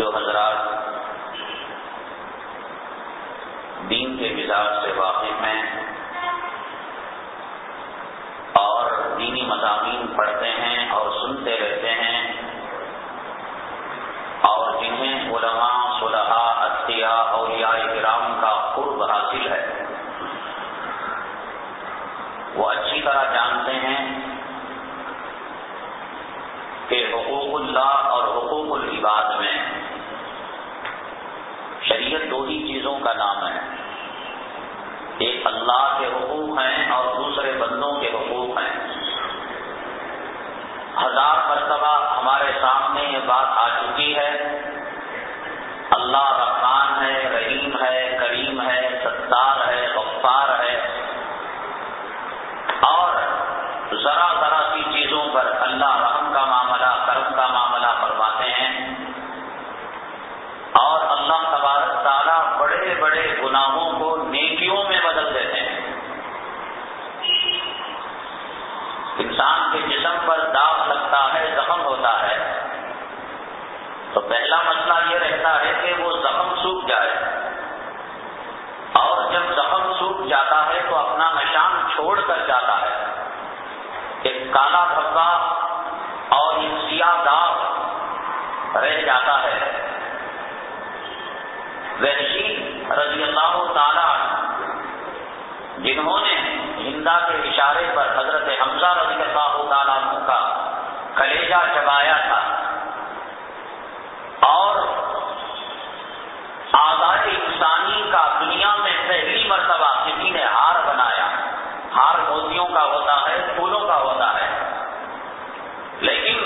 جو حضرات دین کے مزاج سے واقف ہیں اور دینی مضامین پڑھتے ہیں اور سنتے رہتے ہیں اور جنہیں علماء، صلحاء اور یا اکرام کا قرب حاصل ہے۔ وہ اچھی طرح جانتے ہیں کہ حقوق اللہ اور حقوق العباد میں کا نام ہے۔ ایک اللہ کے حقوق ہیں اور دوسرے بندوں کے حقوق ہیں۔ ہزار مرتبہ ہمارے سامنے یہ بات آ چکی ہے۔ اللہ رحمان ہے، رحیم ہے، کریم ہے، ستار ہے، غفار ہے۔ اور ذرا ذرا سی چیزوں پر اللہ رحم کا معاملہ، کرم کا معاملہ کرواتے ہیں۔ اور اللہ تبارک تعالیٰ بڑے گناہوں کو نیکیوں میں بدل دیتے ہیں۔ انسان کے جسم پر داغ لگتا ہے، زخم ہوتا ہے۔ تو پہلا مسئلہ یہ رہتا ہے کہ وہ زخم سوکھ جائے۔ اور جب زخم سوکھ جاتا ہے تو اپنا نشان چھوڑ کر جاتا ہے۔ ایک کالا دھبا اور ایک سیاہ داغ رہ جاتا ہے۔ وحشی رضی اللہ تعالی جنہوں نے ہندا کے اشارے پر حضرت حمزہ رضی اللہ تعالیٰ کا کلیجہ چبایا تھا اور آزاد انسانی کا دنیا میں پہلی مرتبہ کسی نے ہار بنایا۔ ہار موتیوں کا ہوتا ہے، پھولوں کا ہوتا ہے۔ لیکن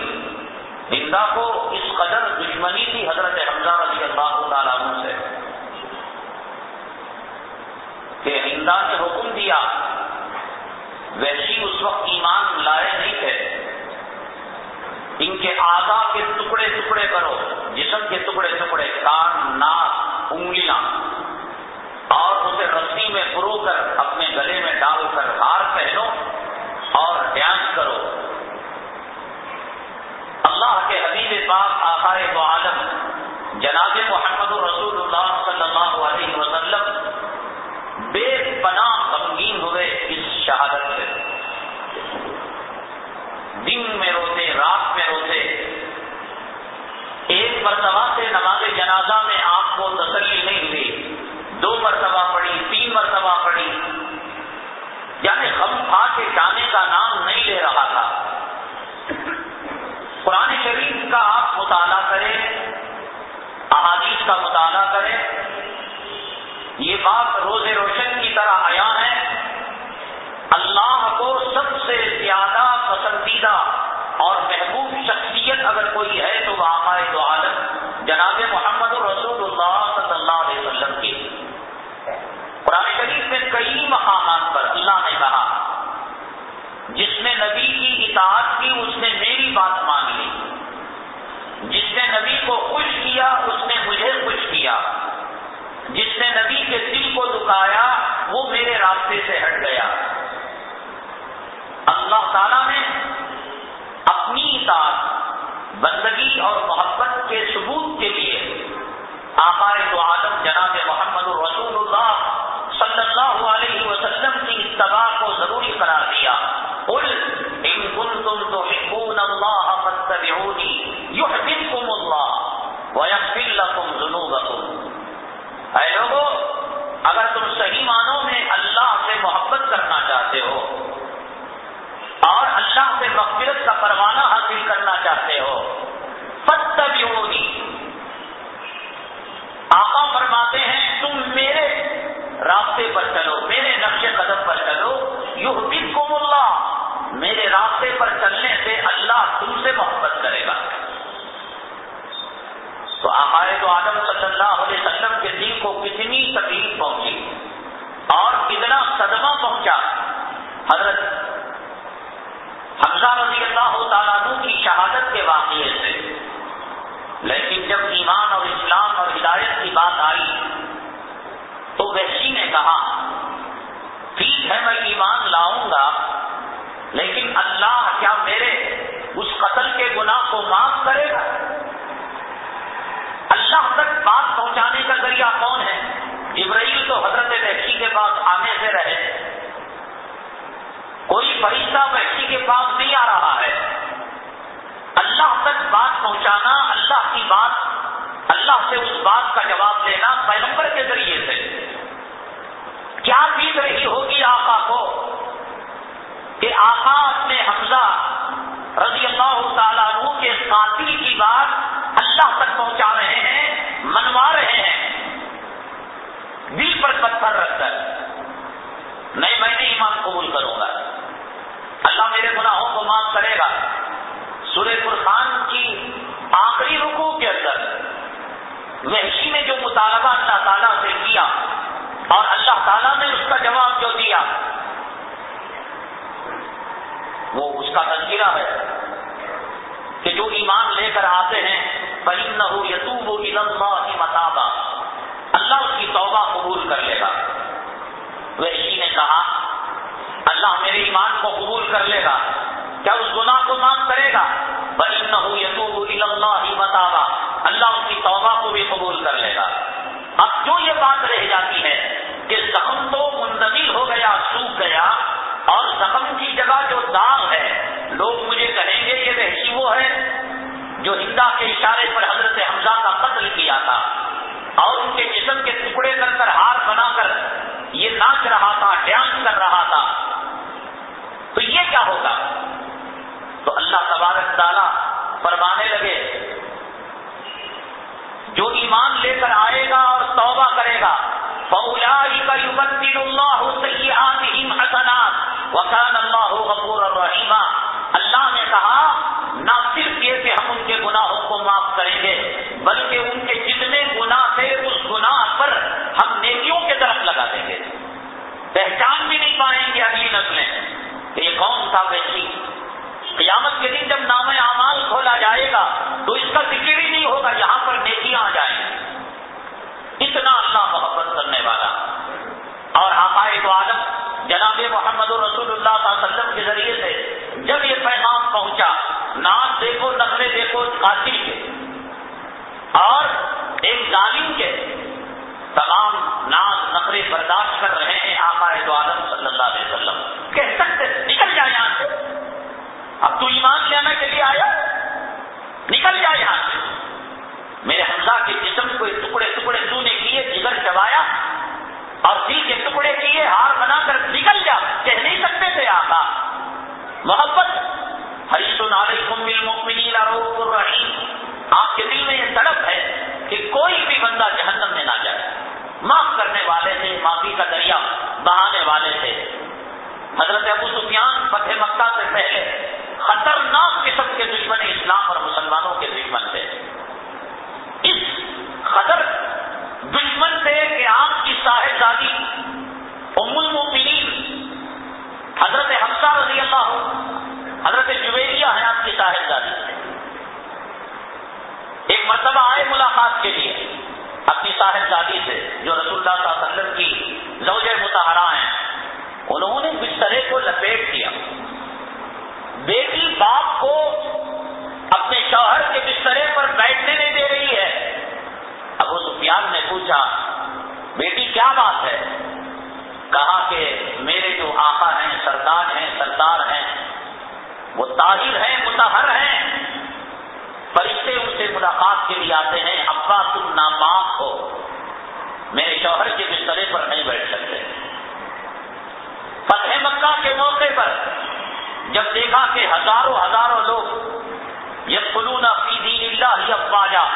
ہندا کو اس قدر دشمنی تھی حضرت حمزہ رضی اللہ تعالیٰ سے۔ خدا نے حکم دیا ویسی اس وقت ایمان لائے نہیں تھے۔ ان کے آگا کے ٹکڑے ٹکڑے کرو، جسم کے ٹکڑے ٹکڑے، کان، ناک، انگلیاں، اور اسے رسی میں پرو کر، اپنے گلے میں ڈال کر ہار پہنو اور ڈانس کرو۔ اللہ کے حبیب پاک آخائے تو عالم، جناب محمد رسول اللہ صلی اللہ علیہ وسلم بے پناہ غمگین ہوئے اس شہادت سے۔ دن میں روتے، رات میں روتے۔ ایک مرتبہ سے نماز جنازہ میں آپ کو تسلی نہیں ہوئی۔ دو مرتبہ پڑی تین مرتبہ پڑی یعنی غم کھا کے جانے کا نام نہیں لے رہا تھا۔ قرآن شریف کا آپ مطالعہ کریں، احادیث کا مطالعہ کریں۔ یہ بات روز روشن کی طرح آیا ہے۔ اللہ کو سب سے زیادہ پسندیدہ اور محبوب شخصیت اگر کوئی ہے تو وہ آئے عالم، جناب محمد رسول اللہ صلی اللہ علیہ وسلم کی قرآن شریف میں کئی مقامات پر اللہ نے کہا، جس نے نبی کی اطاعت کی اس نے میری بات مان لی۔ جس نے نبی کو خوش کیا اس نے مجھے خوش کیا۔ جس نے نبی کے کو دکھایا، وہ میرے راستے سے ہٹ گیا۔ اللہ تعالی نے اپنی اطاعت بندگی اور محبت کے ثبوت کے لیے آخار تو آدم جناب محمد الرسول اللہ صلی اللہ علیہ وسلم کی اتباع کو ضروری قرار دیا۔ قل، ان كنتم تحبون الله فاتبعوني يحببكم الله ويغفر لكم ذنوبكم اے لوگو اگر تم صحیح معنوں میں اللہ سے محبت کرنا چاہتے ہو اور اللہ سے مغفرت کا پروانہ حاصل کرنا چاہتے ہو۔ فتبعونی آقا فرماتے ہیں، تم میرے راستے پر چلو، میرے نقش قدم پر چلو۔ یو اللہ۔ میرے راستے پر چلنے سے اللہ تم سے محبت کرے گا۔ تو آخائے تو آدم صلی اللہ علیہ وسلم کے دل کو کتنی تکلیف پہنچی؟ اور کتنا صدمہ پہنچا۔ حضرت حمزہ رضی اللہ تعالیٰ کی شہادت کے واقعے سے۔ لیکن جب ایمان اور اسلام اور ہدایت کی بات آئی، تو وحشی نے کہا، ٹھیک ہے، میں ایمان لاؤں گا، لیکن اللہ کیا میرے اس قتل کے گناہ کو معاف کرے گا؟ اللہ تک بات پہنچانے کا ذریعہ کون ہے؟ ابراہیل تو حضرت وحشی کے پاس آنے سے رہے۔ کوئی فرشتہ وحشی کے پاس نہیں آ رہا ہے۔ اللہ تک بات پہنچانا، اللہ کی بات، اللہ سے اس بات کا جواب دینا پیغمبر کے ذریعے سے۔ کیا بیت رہی ہوگی آقا کو؟ کہ آقا اپنے حمزہ رضی اللہ تعالیٰ عنہ کے قاتل کی بات اللہ تک پہنچا رہے ہیں منوا رہے ہیں دل پر پتھر رکھ کر نہیں، میں نے ایمان قبول کروں گا۔ اللہ میرے گناہوں کو معاف کرے گا۔ سورہ فرخان کی آخری رکو کے اندر وحشی نے جو مطالبہ اللہ تعالیٰ سے کیا اور اللہ تعالیٰ نے اس کا جواب جو دیا، وہ اس کا تذکرہ ہے کہ جو ایمان لے کر آتے ہیں بہن نہ ہو یتوب متابہ اللہ اس کی توبہ قبول کر لے گا وحشی نے کہا، اللہ میرے ایمان کو قبول کر لے گا۔ کیا اس گناہ کو معاف کرے گا؟ بہن نہ ہو یتوب اللہ اس کی توبہ کو بھی قبول کر لے گا۔ اب جو یہ بات رہ جاتی ہے کہ زخم تو منتقل ہو گیا، سوکھ گیا، اور زخم کی جگہ جو داغ ہے، لوگ مجھے کہیں گے، یہ وحشی وہ ہے جو ہندا کے اشارے پر حضرت حمزہ کا قتل کیا تھا۔ اور ان کے جسم کے ٹکڑے کر کر ہار بنا کر یہ ناچ رہا تھا، ڈانس کر رہا تھا۔ تو یہ کیا ہوگا؟ تو اللہ تبارک تعالیٰ فرمانے لگے، جو ایمان لے کر آئے گا اور توبہ کرے گا وکان اللہ غفور الرحیمہ اللہ نے کہا، نہ صرف یہ کہ ہم ان کے گناہوں کو معاف کریں گے، بلکہ ان کے جتنے گناہ تھے اس گناہ پر ہم نیکیوں کے طرف لگا دیں گے۔ پہچان بھی نہیں پائیں گے اگلی نسلیں۔ کہ یہ کون تھا ویسی؟ قیامت کے دن جب نام اعمال کھولا جائے گا، تو اس کا ذکر ہی نہیں ہوگا، یہاں پر نیکیاں آ جائیں۔ اتنا اللہ محبت کرنے والا۔ اور آقائد عالم، جناب محمد رسول اللہ صلی اللہ علیہ وسلم کے ذریعے سے جب یہ پیغام پہنچا ناچ دیکھو نقلے دیکھو، قاتل کے۔ اور ایک ظالم کے تمام ناز معافی کا دریا بہانے والے تھے۔ حضرت ابو سفیان فتح مکہ سے پہلے خطرناک قسم کے دشمن اسلام اور مسلمانوں کے دشمن تھے۔ اس خطر دشمن سے کہ آپ کی صاحبزادی ام المؤمنین حضرت حفصہ رضی اللہ حضرت جویریہ ہیں آپ کی صاحبزادی ایک مرتبہ آئے ملاقات کے لیے۔ اپنی صاحبزادی سے جو رسول اللہ صلی اللہ علیہ وسلم کی زوج متحرہ ہیں، انہوں نے بسترے کو لپیٹ دیا بیٹی باپ کو اپنے شوہر کے بسترے پر بیٹھنے نہیں دے رہی ہے۔ ابو سفیان نے پوچھا، بیٹی کیا بات ہے؟ کہا کہ میرے جو آقا ہیں، سردار ہیں سردار ہیں، وہ طاہر ہیں متحر ہیں۔ فرشتے ان سے ملاقات کے لیے آتے ہیں ابا تم ناپاک ہو۔ میرے شوہر کے بسترے پر نہیں بیٹھ سکتے۔ فتح مکہ کے موقع پر جب دیکھا کہ ہزاروں ہزاروں لوگ یہ فلون فی دین اللہ افواجہ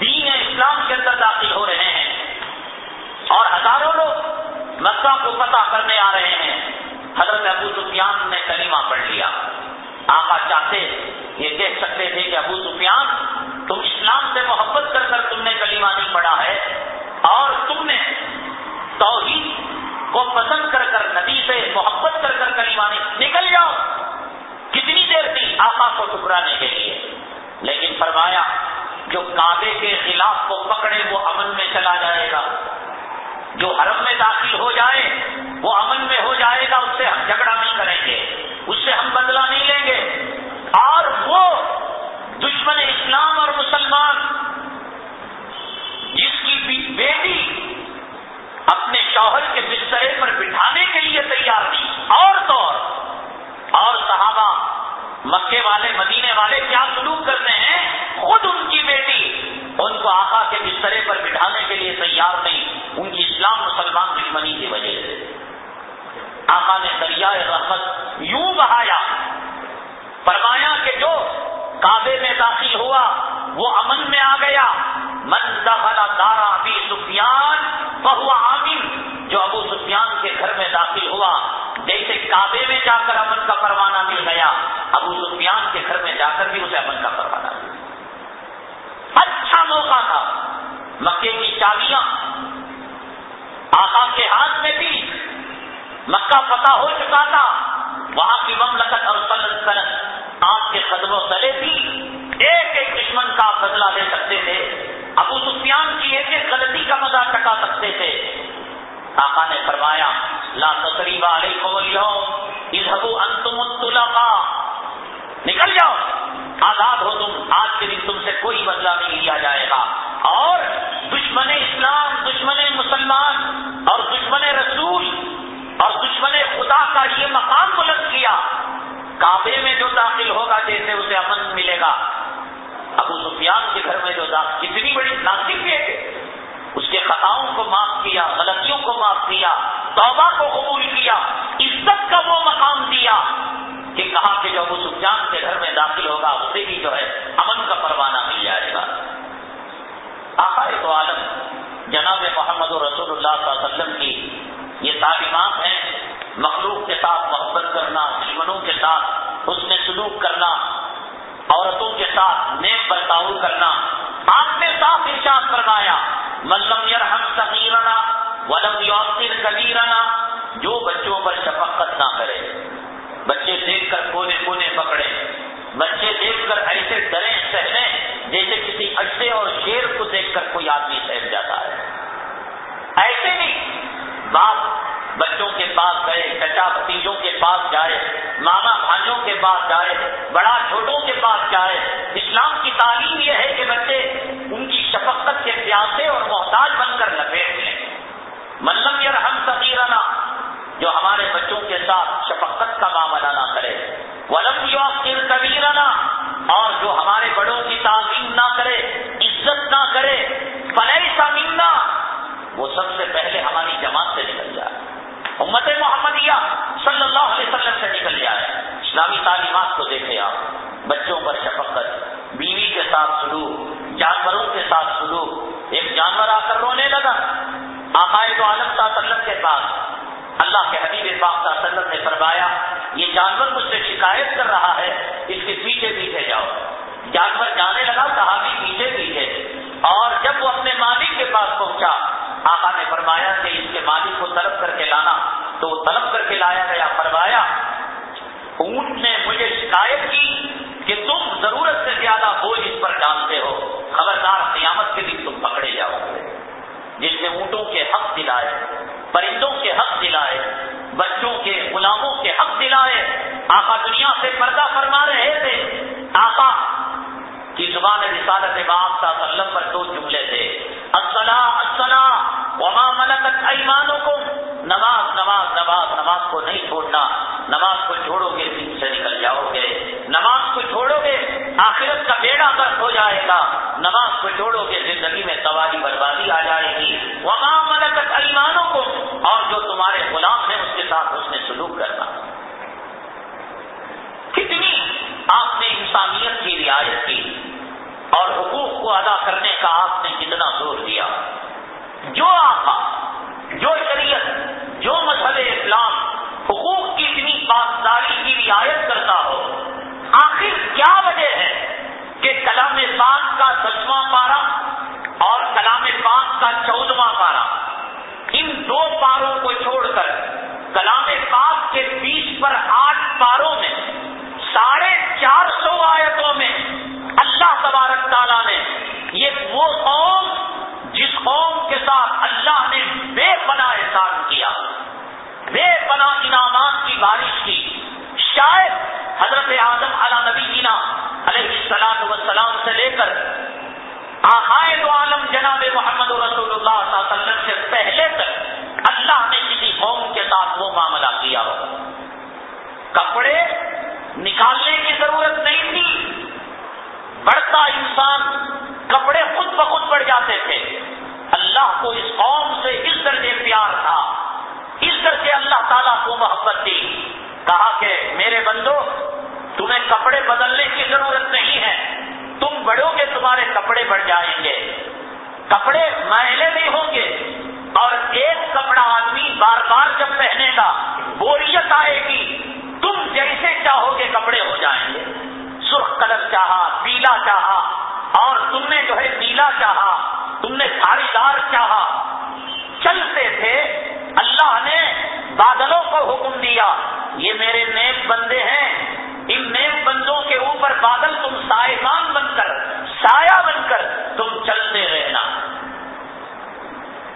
دین اسلام کے اندر داخل ہو رہے ہیں اور ہزاروں لوگ مکہ کو پتہ کرنے آ رہے ہیں۔ حضرت ابو سفیان نے کلیمہ پڑھ لیا۔ آقا چاہتے یہ کہہ سکتے تھے کہ ابو سفیان، تم اسلام سے محبت کر کر تم نے کلیمہ نہیں پڑھا ہے، اور تم نے توحید کو پسند کر کر، نبی سے محبت کر کر کلیمہ نہیں، نکل جاؤ۔ کتنی دیر تھی آقا کو ٹکرانے کے لیے۔ لیکن فرمایا، جو کعبے کے خلاف کو پکڑے، وہ امن میں چلا جائے گا۔ جو حرم میں داخل ہو جائے، وہ امن میں ہو جائے گا، اس سے ہم جھگڑا نہیں کریں گے۔ اس سے ہم بدلہ نہیں لیں گے۔ اور وہ دشمن اسلام اور مسلمان جس کی بیٹی اپنے شوہر کے بسترے پر بٹھانے کے لیے تیار تھی۔ اور تو اور صحابہ مکے والے، مدینے والے کیا سلوک کرتے ہیں؟ خود ان کی بیٹی ان کو آقا کے بسترے پر بٹھانے کے لیے تیار نہیں۔ ان کی اسلام مسلمان دشمنی کی وجہ سے۔ آقا نے دریائے رحمت یوں بہایا، فرمایا کہ جو کعبے میں داخل ہوا، وہ امن میں آ گیا۔ من دخل دارا ابی سفیان بہو عامر جو ابو سفیان کے گھر میں داخل ہوا، جیسے کعبے میں جا کر امن کا پروانہ مل گیا، ابو سفیان کے گھر میں جا کر بھی اسے امن کا پروانہ ملا اچھا موقع تھا۔ مکے کی چابیاں آقا کے ہاتھ میں تھی مکہ فتح ہو چکا تھا۔ وہاں کی مملکت اور سلطنت آپ کے قدموں تلے تھی ایک ایک دشمن کا بدلہ لے سکتے تھے۔ ابو سفیان کی ایک ایک غلطی کا مزہ ٹکا سکتے تھے۔ آقا نے فرمایا، لا تقریب علیکم اليوم اذهبوا انتم الطلقاء نکل جاؤ، آزاد ہو تم۔ آج کے دن تم سے کوئی بدلہ نہیں لیا جائے گا۔ اور دشمن اسلام، دشمن مسلمان اور دشمن رسول اور دشمن خدا کا یہ مقام بلند کیا۔ کعبے میں جو داخل ہوگا جیسے اسے امن ملے گا۔ ابو سفیان کے گھر میں جو داخل کتنی بڑی ناصف ہے اس کے خطاؤں کو معاف کیا، غلطیوں کو معاف کیا، توبہ کو قبول کیا، عزت کا وہ مقام دیا کہ کہا کہ جو ابو سفیان کے گھر میں داخل ہوگا، اسے بھی جو ہے امن کا پروانہ مل جائے گا۔ آقا تو عالم، جناب محمد رسول اللہ صلی اللہ علیہ وسلم کی یہ تعلیمات ہیں، مخلوق کے ساتھ محبت کرنا دشمنوں کے ساتھ اس میں سلوک کرنا، عورتوں کے ساتھ نیک برتاؤ کرنا، آپ نے صاف ارشاد فرمایا ملم یرحم صغیرنا ولم یوسر کبیرانہ جو بچوں پر شفقت نہ کرے، بچے دیکھ کر کونے کونے پکڑے، بچے دیکھ کر ایسے ڈرے، سہنے، جیسے کسی اڈے اور شیر کو دیکھ کر کوئی آدمی سہم جاتا ہے۔ ایسے نہیں باپ بچوں کے پاس گئے، چچا بتیجوں کے پاس جائے، ماما بھائیوں کے پاس جائے، بڑا چھوٹوں کے پاس جائے۔ اسلام کی تعلیم یہ ہے کہ بچے ان کی شفقت کے پیاسے اور محتاج بن کر لپیٹ لیں۔ ملم یا ہم سبیرانہ جو ہمارے بچوں کے ساتھ شفقت کا معاملہ نہ کرے۔ ولم یوکر کبیرانہ اور جو ہمارے بڑوں کی تعلیم نہ کرے، عزت نہ کرے فلح سا وہ سب سے پہلے ہماری جماعت سے نکل جائے امت محمدیہ صلی اللہ علیہ وسلم سے نکل جائے اسلامی تعلیمات کو دیکھے آپ۔ بچوں پر شفقت، بیوی کے ساتھ سلوک، جانوروں کے ساتھ سلوک۔ ایک جانور آ کر رونے لگا۔ عقائد عالم وسلم کے پاس اللہ کے حبیب پاک وسلم نے فرمایا، یہ جانور مجھ سے شکایت کر رہا ہے، اس کے پیچھے پیچھے جاؤ۔ جانور جانے لگا، صحابی پیچھے پیچھے۔ اور جب وہ اپنے مالک کے پاس پہنچا آقا نے فرمایا کہ اس کے مالک کو طلب کر کے لانا۔ تو طلب کر کے لایا گیا، فرمایا، اونٹ نے مجھے شکایت کی کہ تم ضرورت سے زیادہ بوجھ اس پر ڈالتے ہو۔ خبردار، قیامت کے دن تم پکڑے جاؤ گے۔ جس نے اونٹوں کے حق دلائے، پرندوں کے حق دلائے، بچوں کے غلاموں کے حق دلائے۔ آقا دنیا سے پردہ فرما رہے تھے۔ آقا، کی زبان رسالت باپ صلی اللہ علیہ وسلم پر دو جملے تھے۔ وما ملکت ایمانوں کو نماز نماز نماز نماز کو نہیں چھوڑنا. نماز کو چھوڑو گے دن سے نکل جاؤ گے نماز کو چھوڑو گے آخرت کا بیڑا درد ہو جائے گا. نماز کو چھوڑو گے زندگی میں سواری بربادی آ جائے گی. وما ملکت ایمانوں کو اور جو تمہارے غلام ہیں، اس کے ساتھ اس نے سلوک کرنا. کتنی آپ نے انسانیت کی رعایت کی. اور حقوق کو ادا کرنے کا آپ نے کتنا زور دیا۔ جو آقا، جو شریعت، جو مذہب اسلام حقوق کی اتنی پاسداری کی رعایت کرتا ہو، آخر کیا وجہ ہے کہ کلام پاک کا دسواں پارا اور کلام پاک کا چودواں پارا؟ ان دو پاروں کو چھوڑ کر کلام پاک کے بیچ پر آٹھ پاروں میں، ساڑھے چار سو آیتوں میں اللہ تبارک تعالیٰ نے یہ وہ قوم جس قوم کے ساتھ اللہ نے بے پناہ احسان کیا، بے پناہ انعامات کی بارش کی۔ شاید حضرت اعظم علی نبی جینا علیہ السلام وسلام سے لے کر آخائد عالم جناب محمد رسول اللہ صلی اللہ علیہ وسلم سے پہلے تک اللہ نے کسی قوم کے ساتھ وہ معاملہ کیا۔ ہو کپڑے نکالنے کی ضرورت نہیں تھی بڑھتا انسان، کپڑے خود بخود بڑھ جاتے تھے۔ اللہ کو اس قوم سے اس درجے پیار تھا۔ اس درجے اللہ تعالیٰ کو محبت دی کہا کہ میرے بندو، تمہیں کپڑے بدلنے کی ضرورت نہیں ہے۔ تم بڑھو گے تمہارے کپڑے بڑھ جائیں گے۔ کپڑے میلے نہیں ہوں گے۔ اور ایک کپڑا آدمی بار بار جب پہنے گا، بوریت آئے گی۔ سایہ بن کر تم چلتے رہنا۔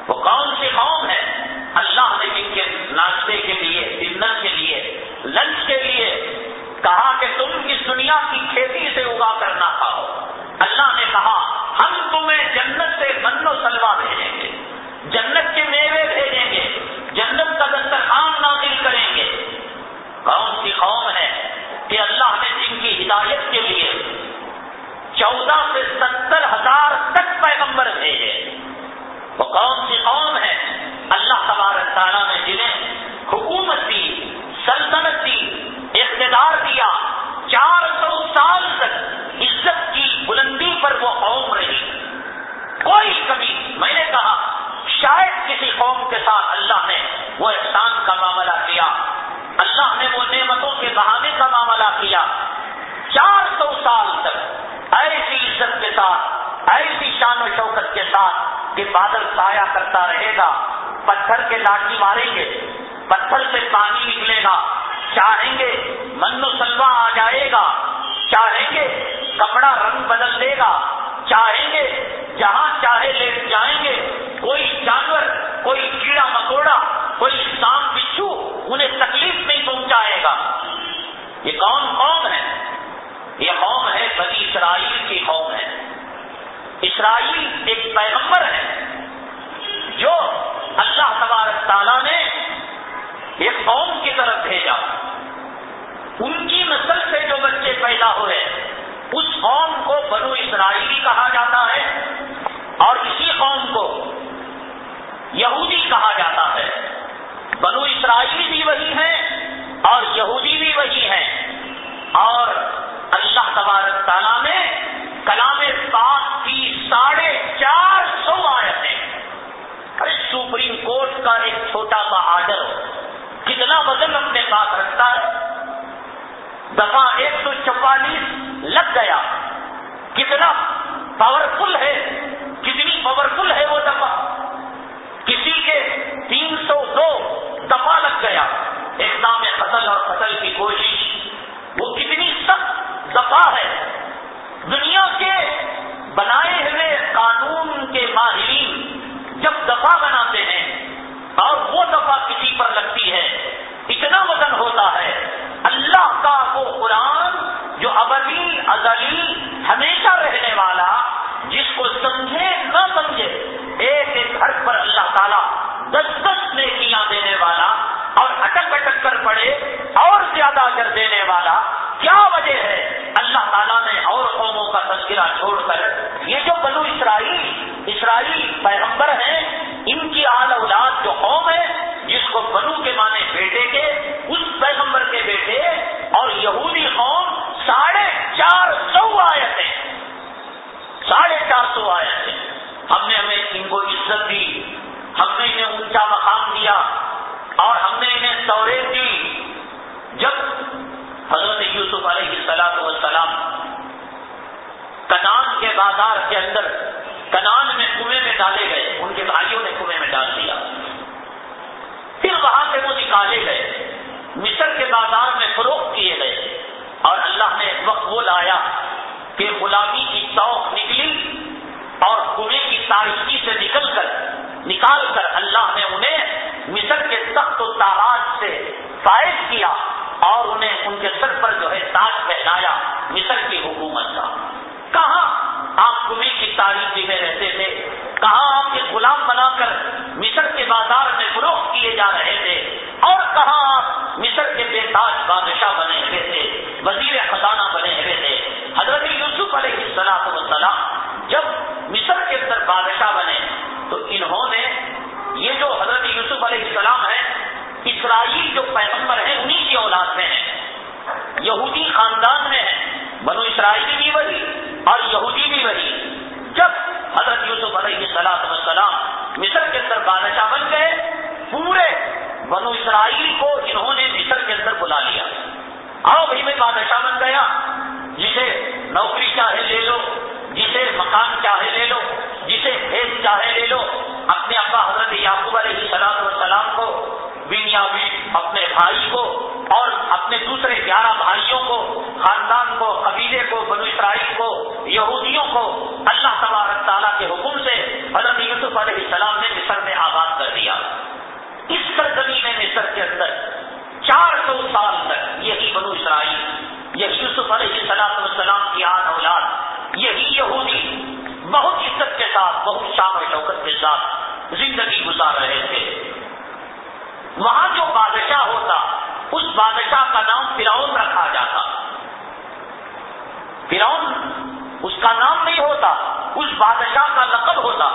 وہ کون سی قوم ہے؟ اللہ نے جن کے ناشتے کے لیے ڈنر کے لیے، لنچ کے لیے کہا کہ تم اس دنیا کی کھیتی سے اگا کرنا کھاؤ۔ اللہ نے کہا، ہم تمہیں جنت سے من و سلوا بھیجیں گے، جنت کے میوے بھیجیں گے، جنت کا دسترخوان نازل کریں گے۔ کون سی قوم ہے کہ اللہ نے جن کی ہدایت کے لیے چودہ سے ستر ہزار تک پیغمبر بھیجے۔ وہ کون سی قوم ہے۔ اللہ تبارک تعالیٰ نے جنہیں حکومت دی، سلطنت دی، اقتدار دیا، چار سو سال تک عزت کی بلندی پر وہ قوم رہی۔ کوئی کبھی میں نے کہا، شاید کسی قوم کے ساتھ اللہ نے وہ احسان کا معاملہ کیا۔ اللہ نے وہ نعمتوں کے بہانے کا معاملہ کیا۔ چار سو سال تک ایسی عزت کے ساتھ، ایسی شان و شوکت کے ساتھ کہ بادل سایہ کرتا رہے گا، پتھر کے لاٹھی ماریں گے، پتھر سے پانی نکلے گا، چاہیں گے من و سلوا آ جائے گا، چاہیں گے کپڑا رنگ بدل دے گا، چاہیں گے جہاں چاہے لے جائیں گے، کوئی جانور، کوئی کیڑا مکوڑا، کوئی سانپ بچھو انہیں تکلیف نہیں پہنچائے گا۔ یہ کون قوم ہے؟ یہ قوم ہے بنی اسرائیل کی قوم ہے۔ اسرائیل ایک پیغمبر ہے جو اللہ تبارک تعالیٰ نے ایک قوم کی طرف بھیجا۔ ان کی نسل سے جو بچے پیدا ہوئے، اس قوم کو بنو اسرائیلی کہا جاتا ہے اور اسی قوم کو یہودی کہا جاتا ہے۔ بنو اسرائیلی بھی وہی ہیں اور یہودی بھی وہی ہیں۔ اور اللہ تبارک تعالیٰ نے کلام پاک کی ساڑھے چار سو آیتیں ارے سپریم کورٹ کا ایک چھوٹا سا آڈر کتنا وزن اپنے پاس رکھتا ہے؟ دفعہ ایک سو چوالیس لگ گیا۔ کتنا پاورفل ہے، کتنی پاورفل ہے وہ دفعہ؟ کسی کے تین سو دو دفعہ لگ گیا ایگزام قتل اور قتل کی کوشش وہ کتنی سخت ہے۔ دنیا کے بنائے ہوئے قانون کے ماہرین جب دفعہ بناتے ہیں اور وہ دفعہ کسی پر لگتی ہے، اتنا وزن ہوتا ہے۔ اللہ کا وہ قرآن جو ابلی ازلی، ہمیشہ رہنے والا، جس کو سمجھے نہ سمجھے، ایک ایک گھر پر اللہ تعالیٰ دس دس نیکیاں دینے والا اور اٹک اٹک کر پڑے اور زیادہ کر دینے والا کیا وجہ ہے؟ اللہ تعالیٰ نے اور قوموں کا تذکرہ چھوڑ کر یہ جو بلو اسرائیل اسرائیل پیغمبر ہیں، ان کی آل اولاد جو قوم ہے، جس کو بنو کے معنی بیٹے کے، اس پیغمبر کے بیٹے اور یہودی قوم ساڑھے چار سو آئے تھے ساڑھے چار سو آئے تھے ہم نے ہمیں ان کو عزت دی، ہم نے انہیں اونچا مقام دیا اور ہم نے انہیں سہولت دی۔ جب حضرت یوسف علیہ السلام وسلام کنان کے بازار کے اندر کنان میں کنویں میں ڈالے گئے، ان کے بھائیوں نے کنویں میں ڈال دیا۔ پھر وہاں سے وہ نکالے گئے۔ مصر کے بازار میں فروخت کیے گئے۔ اور اللہ نے ایک وقت وہ لایا کہ غلامی کی توق نکلی اور کنویں کی تاریخی سے نکل کر، نکال کر اللہ نے انہیں مصر کے سخت و تاراج سے فائد کیا اور انہیں ان کے سر پر جو ہے تاج پہنایا مصر کی حکومت کا۔ کہاں آپ کنویں کی تاریخی میں رہتے تھے؟ کہاں آپ کے غلام بنا کر مصر کے بازار میں فروخت کیے جا رہے تھے؟ اور کہاں آپ مصر کے بے تاج بادشاہ بنے ہوئے تھے؟ وزیر خزانہ بنے ہوئے تھے؟ حضرت یوسف علیہ السلام وسلام جب مصر کے اندر بادشاہ بنے تو انہوں نے یہ جو حضرت یوسف علیہ السلام اسرائیل جو پیغمبر ہیں، انہی کی اولاد میں ہیں۔ یہودی خاندان میں ہیں۔ بنو اسرائیلی بھی وہی اور یہودی بھی وہی۔ جب حضرت یوسف علیہ سلاد وسلام مصر کے اندر بادشاہ بن گئے، پورے بنو اسرائیل کو انہوں نے مصر کے اندر بلا لیا۔ آؤ بھائی، میں بادشاہ بن گیا۔ جسے نوکری چاہے لے لو، جسے مکان چاہے لے لو، جسے بھیج چاہے لے لو۔ اپنے ابا حضرت یعقوب علیہ سلاد وسلام کو بنیابی اپنے بھائی کو اور اپنے دوسرے گیارہ بھائیوں کو، خاندان کو، قبیلے کو، بنو اسرائیل کو، یہودیوں کو اللہ تبارک تعالیٰ کے حکم سے حضرت یوسف علیہ السلام نے مصر میں آباد کر دیا۔ اس سرزمین مصر کے اندر چار سو سال تک یہی بنو اسرائیل یہ یوسف علیہ السلام والسلام کی آن اولاد، یہی یہودی بہت عزت کے ساتھ، بہت شان و شوکت کے ساتھ زندگی گزار رہے تھے۔ وہاں جو بادشاہ ہوتا، اس بادشاہ کا نام فرعون رکھا جاتا۔ فرعون اس کا نام نہیں ہوتا، اس بادشاہ کا لقب ہوتا۔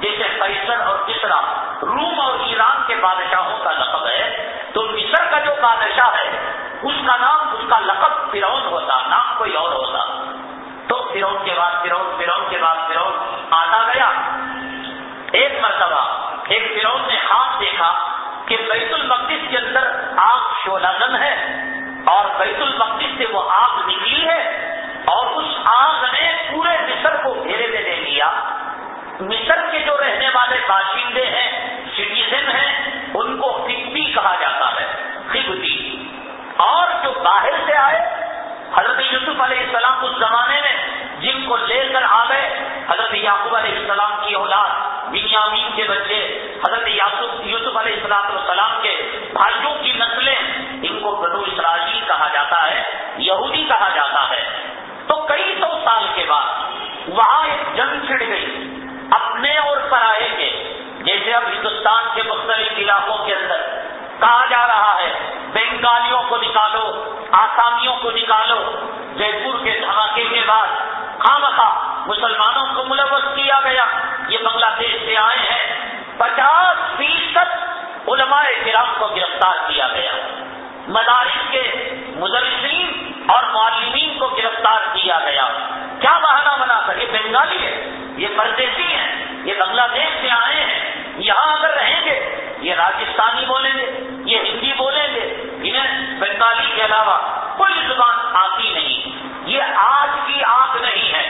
جیسے قیصر اور کسرا، روم اور ایران کے بادشاہوں کا لقب ہے۔ تو مصر کا جو بادشاہ ہے، اس کا نام، اس کا لقب فرعون ہوتا، نام کوئی اور ہوتا۔ تو فرعون کے بعد، فرعون فرعون کے بعد، فرعون آتا گیا۔ ایک مرتبہ ایک فرعون نے ہاتھ دیکھا۔ کہ بیت المقدس کے اندر آگ شولازن ہے اور بیت المقدس سے وہ آگ نکلی ہے اور اس آگ نے پورے مصر کو گھیرے میں لے لیا۔ مصر کے جو رہنے والے باشندے ہیں سٹیز محسن ہیں، ان کو خبی کہا جاتا ہے خبتی اور جو باہر سے آئے، حضرت یوسف علیہ السلام اس زمانے میں جن کو لے کر آ گئے، حضرت یعقوب علیہ السلام کی اولاد، بنیامین کے بچے، حضرت یاسف یوسف علیہ السلام السلام کے بھائیوں کی نسلیں، ان کو بنو اسرائیل کہا جاتا ہے، یہودی کہا جاتا ہے۔ تو کئی سو سال کے بعد وہاں ایک جنگ چھڑ گئی، اپنے اور پرائے کے، جیسے اب ہندوستان کے مختلف علاقوں کے اندر۔ کہا جا رہا ہے۔ بنگالیوں کو نکالو، آسامیوں کو نکالو۔ جے پور کے دھماکے کے بعد خام مسلمانوں کو ملوث کیا گیا۔ یہ بنگلہ دیش سے آئے ہیں۔ پچاس فیصد علماء کرام کو گرفتار کیا گیا۔ مدارس کے مدرسین اور معلمین کو گرفتار کیا گیا۔ کیا بہانہ بنا کر یہ بنگالی ہے، یہ پردیسی ہیں، یہ بنگلہ دیش سے آئے ہیں، یہاں اگر رہیں گے یہ راجستانی بولیں گے، یہ ہندی بولیں گے، انہیں بنگالی کے علاوہ کوئی زبان آتی نہیں۔ یہ آج کی آگ نہیں ہے،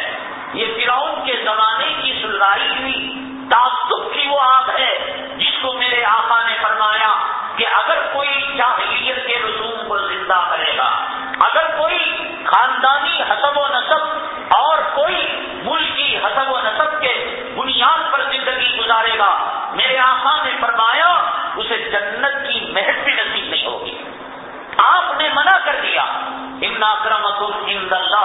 یہ فرعون کے زمانے کی سلرائی ہوئی تعصب کی وہ آگ ہے، جس کو میرے آقا نے فرمایا کہ اگر کوئی جاہلیت کے رسوم کو زندہ کرے گا، اگر کوئی خاندانی حسب و نصب اور کوئی ملکی حسب و نصب کے بنیاد پر زندگی گزارے گا، میرے آقا نے فرمایا اسے جنت کی محب بھی نصیب نہیں ہوگی۔ آپ نے منع کر دیا۔ ان اللہ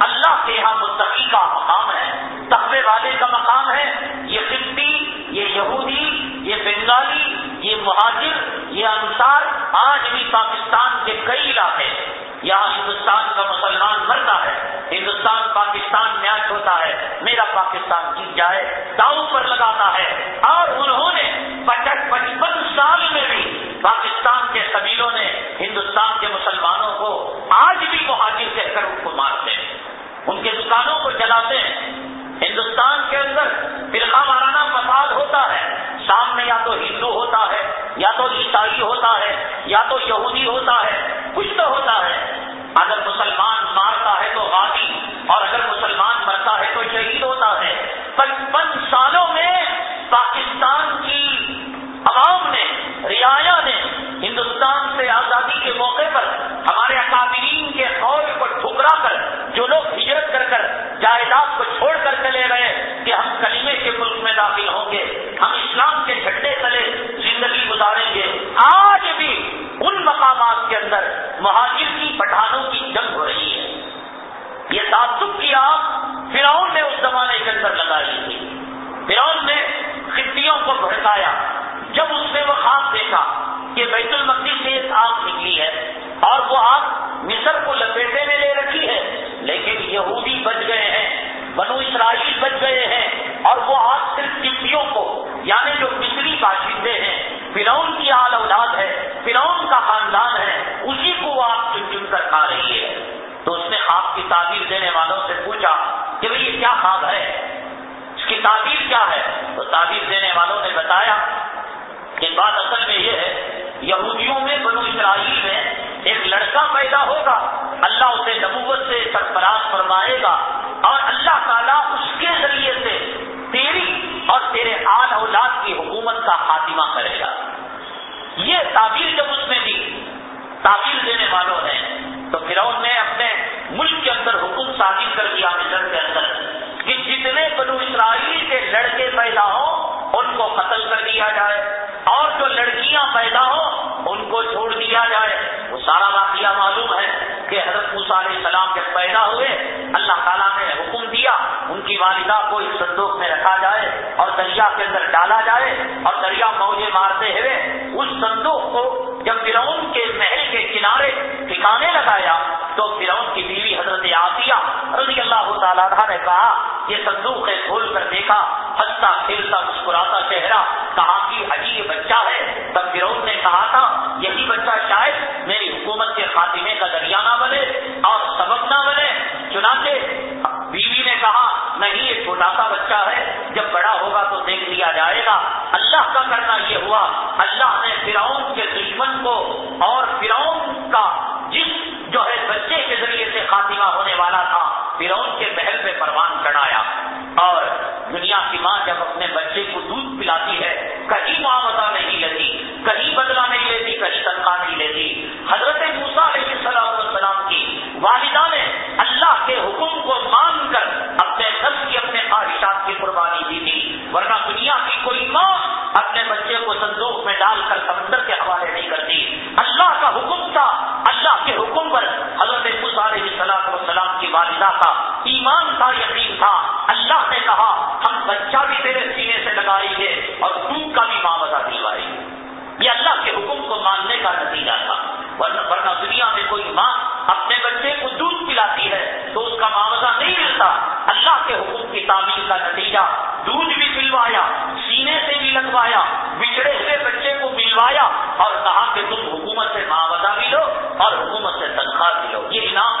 اللہ کے یہاں مستقی کا مقام ہے، تقوی والے کا مقام ہے۔ یہ خطی یہ یہودی، یہ بنگالی، یہ مہاجر، یہ انصار، آج بھی پاکستان کے کئی علاقے یہاں ہندوستان کا مسلمان مرتا ہے، ہندوستان پاکستان میچ ہوتا ہے، میرا پاکستان جیت جائے داؤ پر لگاتا ہے۔ اور انہوں نے پچپن سال میں بھی پاکستان کے قبیلوں نے، ہندوستان کے مسلمانوں کو آج بھی مہاجر کہہ کر ان کو مارتے ہیں۔ ان کے دکانوں کو جلاتے ہیں۔ ہندوستان کے اندر فرقہ مارانا فساد ہوتا ہے۔ سامنے یا تو ہندو ہوتا ہے، یا تو عیسائی ہوتا ہے، یا تو یہودی ہوتا ہے، کچھ تو ہوتا ہے۔ اگر مسلمان تعالیٰ نے کہا، یہ صندوق ہے کھول کر دیکھا، ہنستا، کھیلتا، مسکراتا چہرہ، کہا کہ حجی یہ بچہ ہے۔ تب فرعون نے کہا تھا، یہی بچہ شاید میری حکومت کے خاتمے کا ذریعہ نہ بنے اور سبب نہ بنے۔ چنانچہ بیوی نے کہا، نہیں، یہ چھوٹا سا بچہ ہے، جب بڑا ہوگا تو دیکھ لیا جائے گا۔ اللہ کا کرنا یہ ہوا، اللہ نے فرعون کے دشمن کو اور فرعون کا جس جو ہے بچے کے ذریعے سے خاتمہ ہونے والا فرون کے محل میں پروان چڑھایا اور دنیا کی ماں جب اپنے بچے کو دودھ پلاتی ہے، کہیں معاوضہ نہیں لیتی، کہیں بدلہ نہیں لیتی، کہیں تنخواہ نہیں لیتی۔ حضرت موسا علیہ السلام السلام کی والدہ نے اللہ کے حکم کو مان کر اپنے نفس کی، اپنے خواہشات کی قربانی دی تھی، ورنہ دنیا کی کوئی ماں اپنے بچے کو صندوق میں ڈال کر سمندر بچہ بھی تیرے سینے سے لگائی ہے اور تم کا بھی معاوضہ دلوائی ہے۔ یہ اللہ کے حکم کو ماننے کا نتیجہ تھا۔ ورنہ دنیا میں کوئی ماں اپنے بچے کو دودھ پلاتی ہے تو اس کا معاوضہ نہیں ملتا۔ اللہ کے حکم کی تعمیر کا نتیجہ دودھ بھی پلوایا سینے سے بھی لگوایا بچڑے ہوئے بچے کو ملوایا اور کہا کہ تم حکومت سے معاوضہ بھی لو اور حکومت سے تنخواہ بھی لو۔ یہ انعام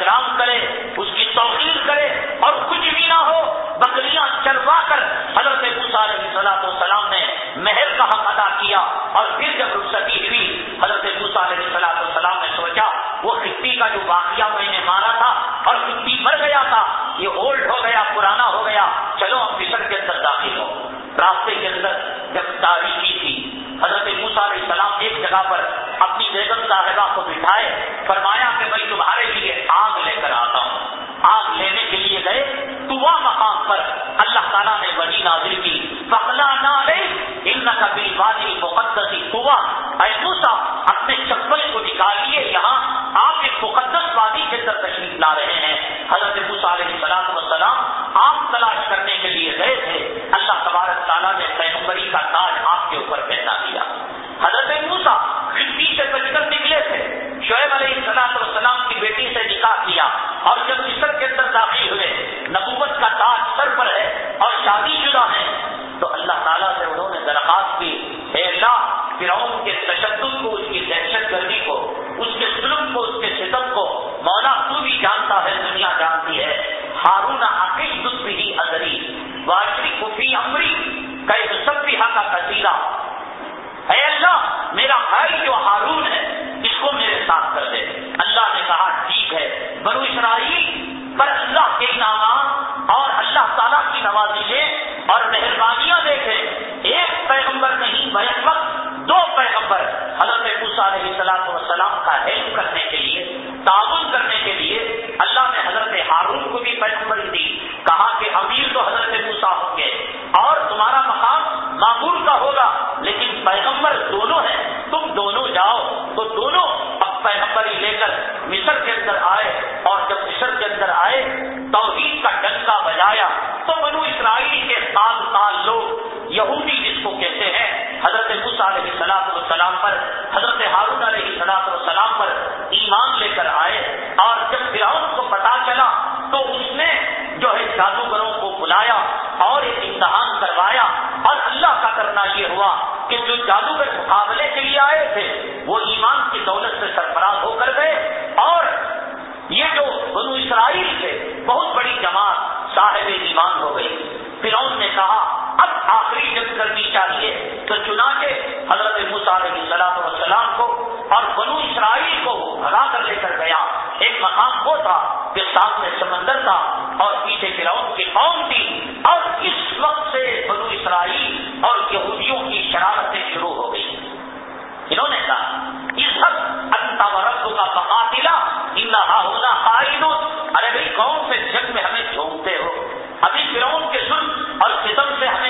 احترام کرے، اس کی توقیر کرے اور کچھ بھی نہ ہو، بکریاں چلوا کر حضرت علیہ صلاح السلام نے مہر کا حق ادا کیا اور پھر جب رخصتی ہوئی، حضرت علیہ صلاح السلام نے سوچا، وہ کتی کا جو واقعہ میں نے مارا تھا اور کٹی مر گیا تھا، یہ اولڈ ہو گیا، پرانا ہو گیا، چلو ہم مشن کے اندر داخل ہو۔ راستے کے اندر جب تاریخی تھی، حضرت علیہ السلام ایک جگہ پر اپنی بیگم صاحبہ کو بٹھائے، فرمایا اسرائیل کو بھگا کر لے کر گیا۔ ایک مقام وہ تھا جو ساتھ میں سمندر تھا اور پیچھے فراؤن کی قوم تھی۔ اور اس وقت سے بنو اسرائیل اور یہودیوں کی شرارتیں شروع ہو گئی۔ انہوں نے کہا، اس وقت انتا رب کا مقاتلہ اللہ ہونا قائد ارے بھائی، قوم سے جنگ میں ہمیں جھونکتے ہو۔ ابھی گراؤنڈ کے ظلم اور ستم سے ہمیں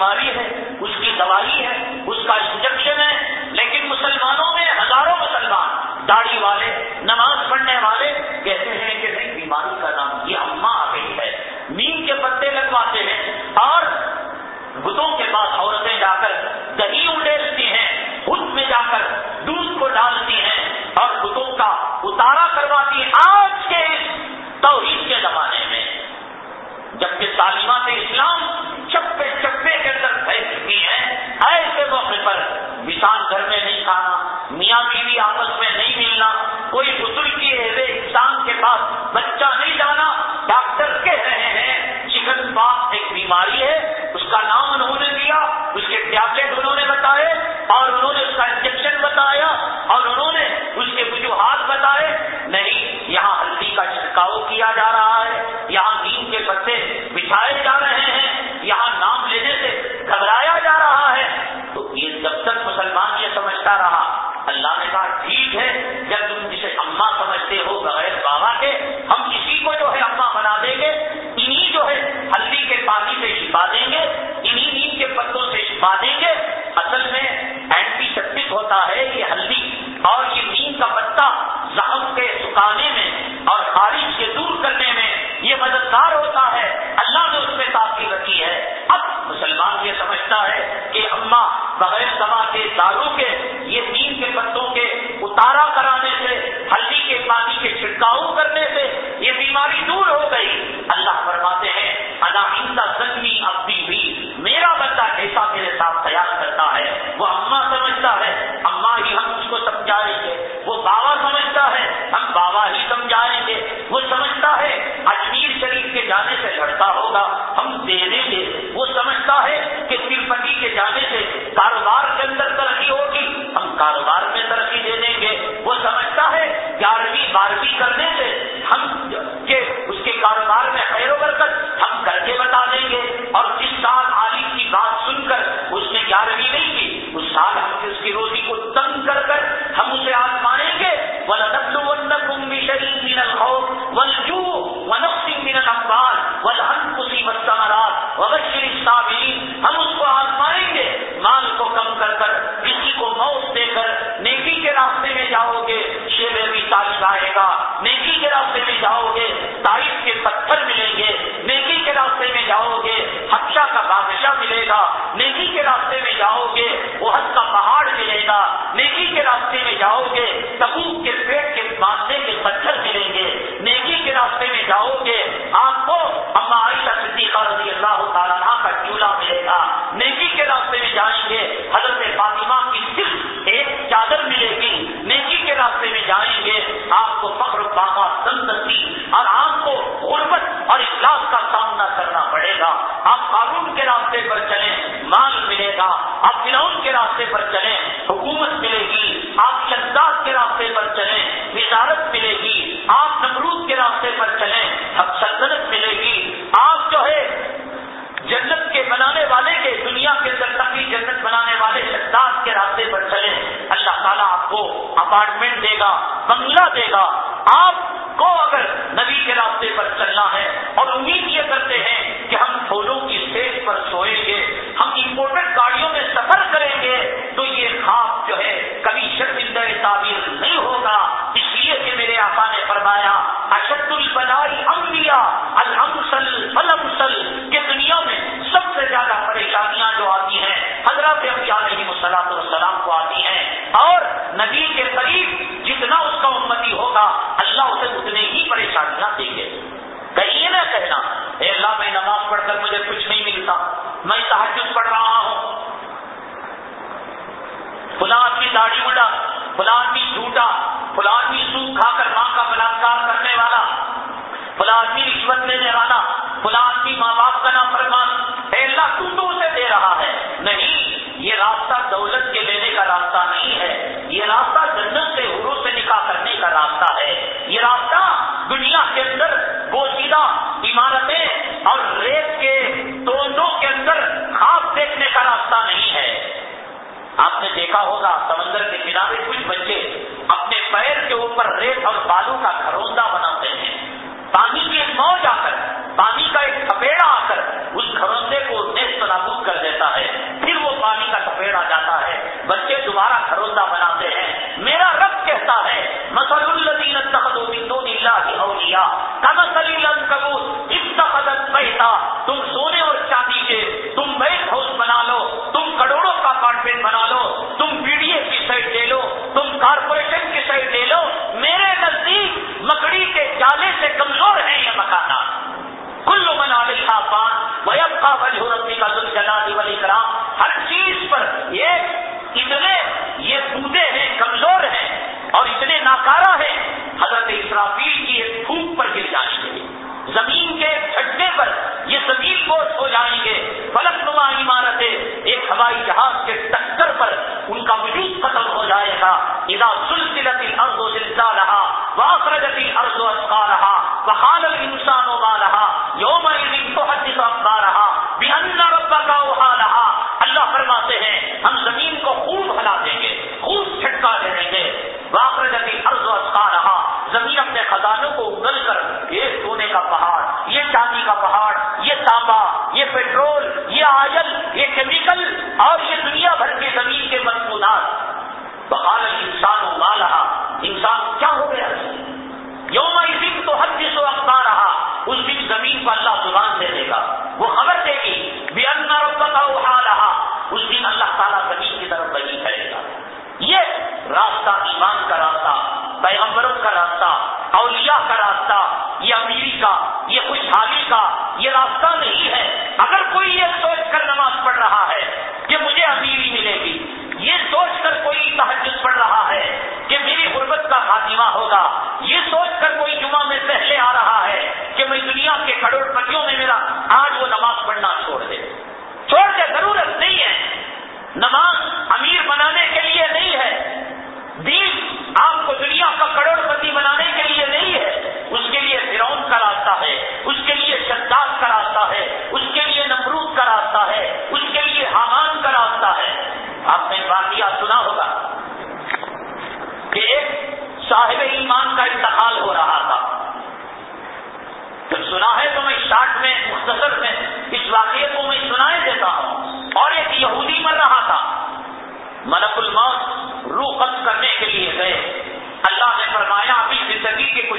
بیماری ہے، اس کی دوائی ہے، اس کا انجیکشن ہے، لیکن مسلمانوں میں ہزاروں مسلمان، داڑھی والے، نماز پڑھنے والے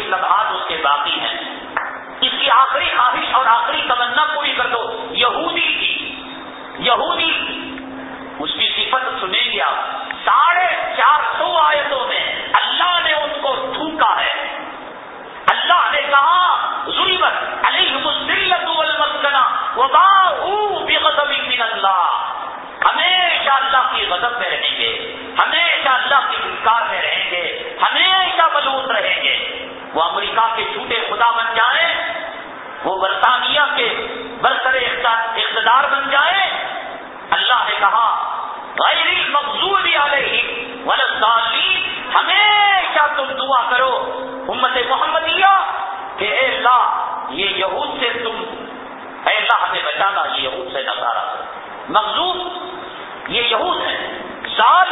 کچھ لمحات اس کے باقی ہیں۔ اس کی آخری خواہش اور آخری تمنا پوری کر دو۔ یہودی کی۔ یہودی۔ اس کی صفت سنیں گے آپ۔ ساڑھے چار سو آیتوں میں اللہ نے ان کو تھوکا ہے۔ اللہ نے کہا ضرورت علیہ مسلط المسکنا وبا من اللہ۔ ہمیشہ اللہ کی غضب میں رہیں گے۔ ہمیشہ اللہ کی انکار میں رہیں گے۔ ہمیشہ ملوث رہیں گے۔ وہ امریکہ کے جھوٹے خدا بن جائیں، وہ برطانیہ کے برسر اقتدار بن جائیں۔ اللہ نے کہا، غیر مقصود علیہ ولدالین ہمیشہ تم دعا کرو امت محمدیہ کہ اے اللہ، یہ یہود سے تم، اے اللہ ہمیں بچانا، یہ یہود سے نظارہ مخصوص یہ یہود ہے سال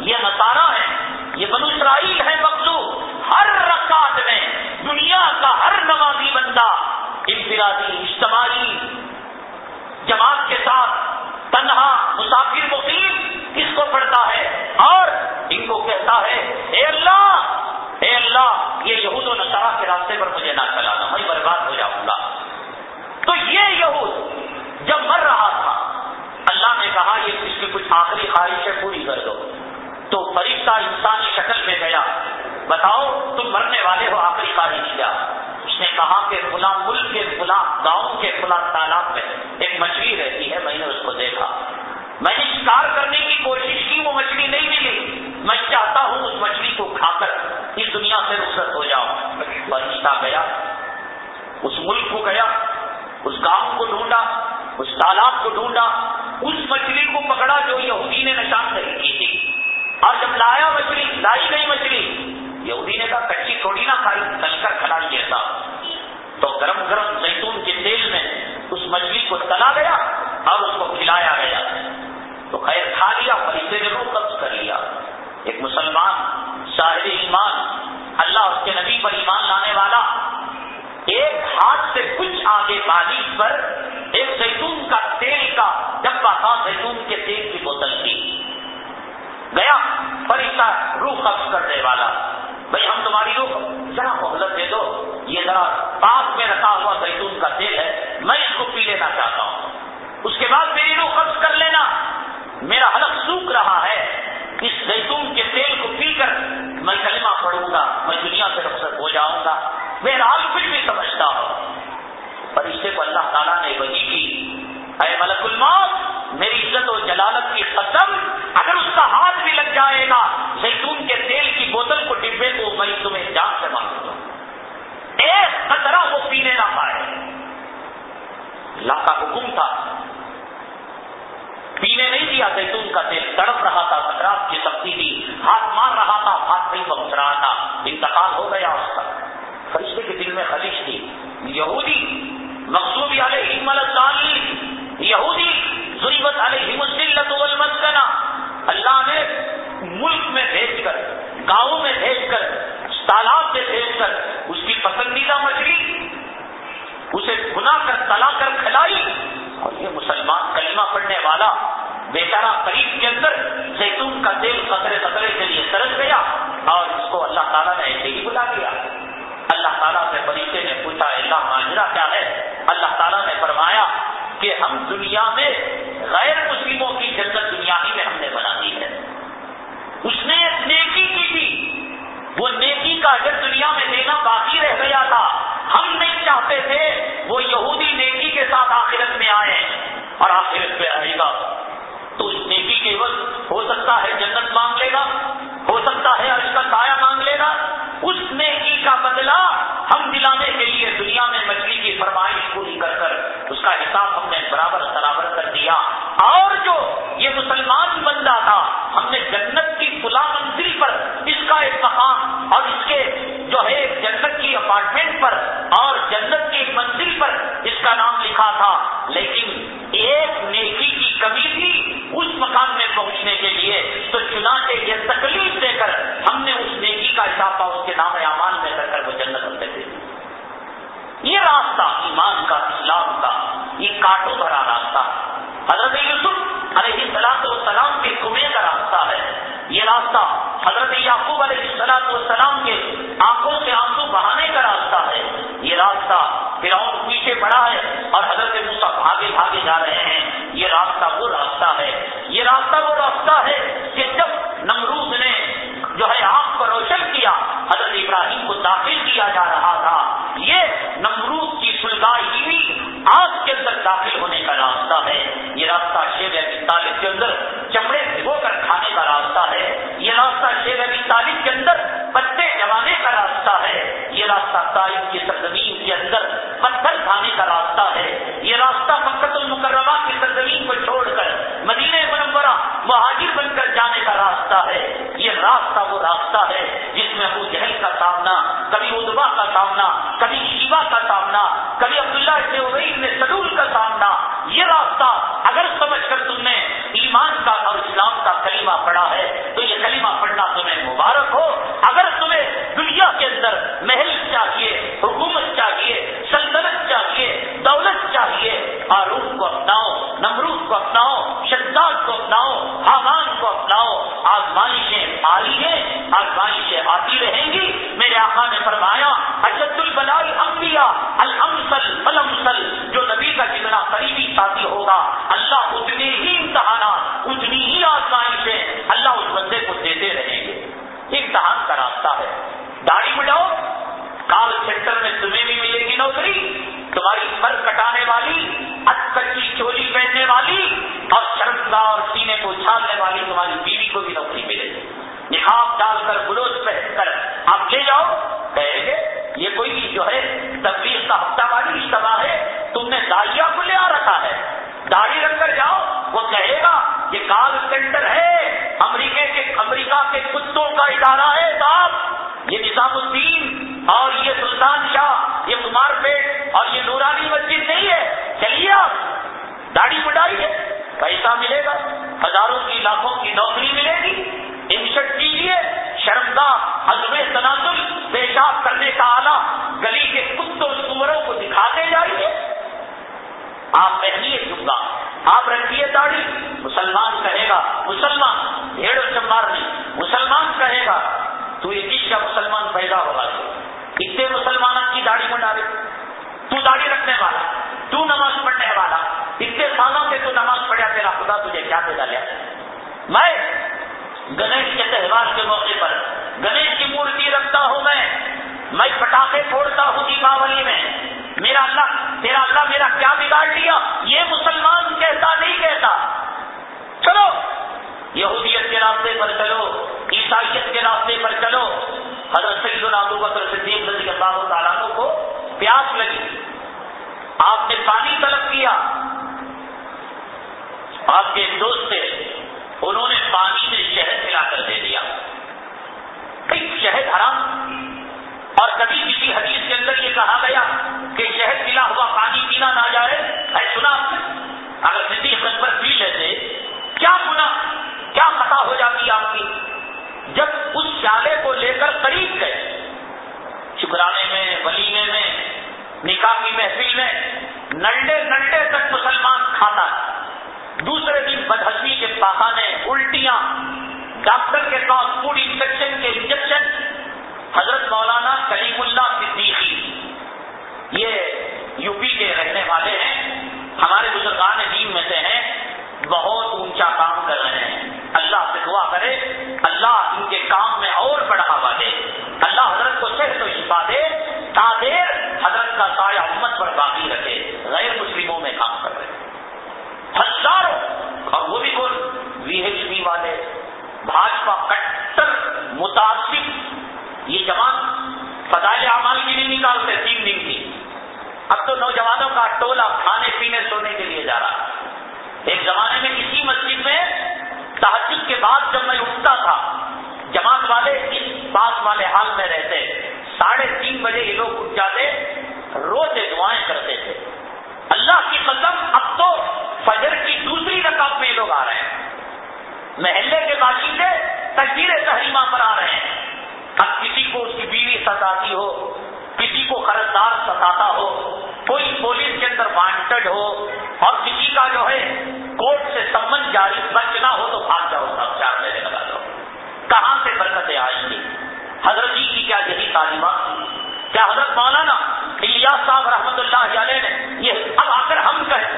یہ نسارا ہے یہ بنو اسرائیل ہے مخصوص ہر رکعت میں دنیا کا ہر نمازی بندہ انفرادی، اجتماعی، جماعت کے ساتھ تنہا، مسافر، مقیم کس کو پڑھتا ہے؟ اور ان کو کہتا ہے، اے اللہ اے اللہ، یہ یہود و نسارا کے راستے پر مجھے نہ چلانا میں برباد ہو جاؤں گا۔ تو یہ یہود جب مر رہا تھا، اللہ نے کہا، یہ اس کی کچھ آخری خواہشیں پوری کر دو۔ تو فرشتہ انسانی شکل میں گیا۔ بتاؤ تم مرنے والے ہو آخری خواہش کیا اس نے کہا کہ فلاں ملک کے فلاں گاؤں کے فلاں تالاب میں ایک مچھلی رہتی ہے، میں نے اس کو دیکھا۔ میں نے شکار کرنے کی کوشش کی، وہ مچھلی نہیں ملی۔ میں چاہتا ہوں اس مچھلی کو کھا کر اس دنیا سے رخصت ہو جاؤں۔ فرشتہ گیا، اس ملک کو گیا، اس گاؤں کو ڈھونڈا، اس تالاب کو ڈھونڈا، اس مچھلی کو پکڑا جو یہودی نے نشان نہیں کی۔ اور جب لایا مچھلی، لائی گئی مچھلی، یہودی نے کہا کچی تھوڑی نہ کھائی تل کر کھلائی جیسا. تو گرم گرم زیتون کے تیل میں اس مچھلی کو تلا گیا اور اس کو کھلایا گیا۔ تو خیر، کھا لیا فرشتے نے روح قبض کر لیا۔ ایک مسلمان شاہد ایمان، اللہ اس کے نبی پر ایمان لانے والا، ایک ہاتھ سے کچھ آگے بازی پر ایک زیتون کا تیل کا ڈبا تھا زیتون کے تیل کی بوتل تھی۔ گیا، فرشتہ روح قبض کرنے والا۔ بھائی ہم تمہاری روح، ذرا مہلت دے دو۔ یہ ذرا پاس میں رکھا ہوا زیتون کا تیل ہے، میں اس کو پی لینا چاہتا ہوں۔ اس کے بعد میری روح قبض کر لینا۔ میرا حلق سوکھ رہا ہے۔ اس زیتون کے تیل کو پی کر میں کلمہ پڑھوں گا، میں دنیا سے رخصت ہو جاؤں گا۔ میرا حال کچھ بھی سمجھتا ہوں۔ فرشتے کو اللہ تعالیٰ نے وہی کی۔ اے ملک الموت! میری عزت و جلالت کی قسم، اگر اس کا ہاتھ بھی لگ جائے گا، زیتون کے تیل کی بوتل کو ڈبے کو میں تمہیں جان سے مانگوں گا۔ ایک خطرہ وہ پینے نہ پائے۔ اللہ کا حکم تھا۔ پینے نہیں دیا، زیتون کا تیل تڑپ رہا تھا سکرات کی سختی تھی۔ ہاتھ مار رہا تھا، ہاتھ نہیں پہنچ رہا تھا۔ انتقال ہو گیا اس کا۔ فرشتے کے دل میں خلیش تھی۔ یہودی مقصوبی علیہ الصالحین یہودی ضرورت علیہ مسلط والمسکنہ۔ اللہ نے ملک میں بھیج کر، گاؤں میں بھیج کر، تالاب میں بھیج کر اس کی پسندیدہ مچھلی اسے گنا کر، تلا کر کھلائی۔ اور یہ مسلمان کلمہ پڑھنے والا بیچارہ قریب کے اندر زیتون کا تیل خطرے خطرے کے لیے ترس گیا اور اس کو اللہ تعالیٰ نے ایسے ہی بلا دیا۔ اللہ تعالیٰ سے بریقے نے پوچھا، اللہ ماجرا کیا ہے؟ اللہ تعالیٰ نے فرمایا کہ ہم دنیا میں غیر مسلموں کی جنت دنیا ہی میں ہم نے بنا دی ہے۔ اس نے نیکی کی تھی۔ وہ نیکی کا اگر دنیا میں دینا باقی رہ گیا تھا۔ ہم نہیں چاہتے تھے وہ یہودی نیکی کے ساتھ آخرت میں آئے اور آخرت پہ آئے گا۔ تو اس نیکی کے وقت ہو سکتا ہے جنت مانگ لے گا، ہو سکتا ہے اس کا سایہ مانگ لے گا۔ اس نیکی کا بدلہ ہم دلانے کے لیے دنیا میں مچھلی کی فرمائش پوری کر کر اس کا حساب ہم نے برابر برابر کر دیا۔ اور جو یہ مسلمان بندہ تھا، ہم نے جنت کی فلا منزل پر اس کا ایک مقام اور اس کے جو ہے جنت کی اپارٹمنٹ پر اور جنت کی منزل پر اس کا نام لکھا تھا۔ لیکن ایک نیکی کی کمی تھی اس مکان میں پہنچنے کے لیے۔ تو چنانچہ یہ تکلیف دے کر ہم نے اس نیکی کا اضافہ اس کے نام امان میں کر کر وہ جنت ہم یہ راستہ ایمان کا اسلام کا، یہ کاٹو بھرا راستہ حضرت یوسف علیہ السلام والسلام کے کنویں کا راستہ ہے۔ یہ راستہ حضرت یعقوب علیہ السلام والسلام کے آنکھوں سے آنسو بہانے کا راستہ ہے۔ یہ راستہ پھر پیچھے بڑا ہے اور حضرت موسا بھاگے بھاگے جا رہے ہیں۔ یہ راستہ وہ راستہ ہے۔ یہ راستہ وہ راستہ ہے کہ جب نمرود نے جو ہے آنکھ کو روشن کیا، حضرت ابراہیم کو داخل کیا جا رہا تھا نمرود آگ کے اندر داخل ہونے کا راستہ ہے۔ یہ راستہ شیر ابھی طالب کے اندر چمڑے بھگو کر کھانے کا راستہ ہے۔ یہ راستہ شیر ابھی طالب کے اندر پتے جمانے کا راستہ ہے۔ یہ راستہ تعلیم کی سرزمین کے اندر پتھر کھانے کا راستہ ہے۔ یہ راستہ مکت المکرمہ کی سرزمین کو چھوڑ کر مدینہ منورہ مہاجر بن کر جانے کا راستہ ہے۔ یہ راستہ وہ راستہ ہے جس میں ابو جہل کا سامنا، کبھی ادبا کا سامنا، کبھی آپ کے دوست تھے، انہوں نے پانی میں شہد ملا کر دے دیا۔ شہد حرام اور کبھی کسی حدیث کے اندر یہ کہا گیا کہ شہد ملا ہوا پانی پینا نہ جائے۔ سنا، اگر زندگی پر پی لیتے، کیا گنا کیا خطا ہو جاتی آپ کی؟ جب اس پیالے کو لے کر قریب گئے، شکرانے میں، ولیمے میں، نکاح کی محفل میں ننڈے ننڈے تک مسلمان کھاتا ہے۔ دوسرے دن بدہسی کے پاخانے الٹیاں، ڈاکٹر کے پاس فوڈ انفیکشن کے انجیکشن، حضرت مولانا کلیم اللہ صدیقی۔ یہ یو پی کے رہنے والے ہیں۔ ہمارے بزرگان دین میں سے ہیں۔ بہت اونچا کام کر رہے ہیں۔ اللہ سے دعا کرے۔ اللہ ان کے کام میں اور بڑھاوا دے۔ اللہ حضرت کو صحت و شفا دے۔ تادیر حضرت کا سایہ امت پر باقی رکھے۔ غیر مسلموں میں کام ہزاروں، اور وہ بھی کون؟ وی ایچ پی والے، بھاجپا کٹر متاثر یہ جماعت فضائل اعمال کی نہیں نکالتے، تین دن کی۔ اب تو نوجوانوں کا ٹولہ کھانے، پینے، سونے کے لیے جا رہا ایک زمانے میں اسی مسجد میں تحجد کے بعد جب میں اٹھتا تھا، جماعت والے اس پاس والے حال میں رہتے۔ ساڑھے تین بجے یہ لوگ اٹھ جاتے روز دعائیں کرتے تھے۔ اللہ کی قسم، اب تو فجر کی دوسری رقم میں یہ لوگ آ رہے ہیں۔ محلے کے باشندے تجزیر تحریمہ پر آ رہے ہیں۔ اب کسی کو اس کی بیوی ستاتی ہو، کسی کو قرضدار ستاتا ہو، کوئی پولیس کے اندر وانٹڈ ہو اور کسی کا جو ہے کورٹ سے سمن جاری بچنا ہو تو بھاگ جاؤ سب چار میرے لگا دو کہاں سے برکتیں آئیں گی؟ حضرت جی کی کیا یہی تعلیمات؟ کیا حضرت مولانا الیاس صاحب رحمت اللہ علیہ نے یہ اب آ کر ہم کہیں،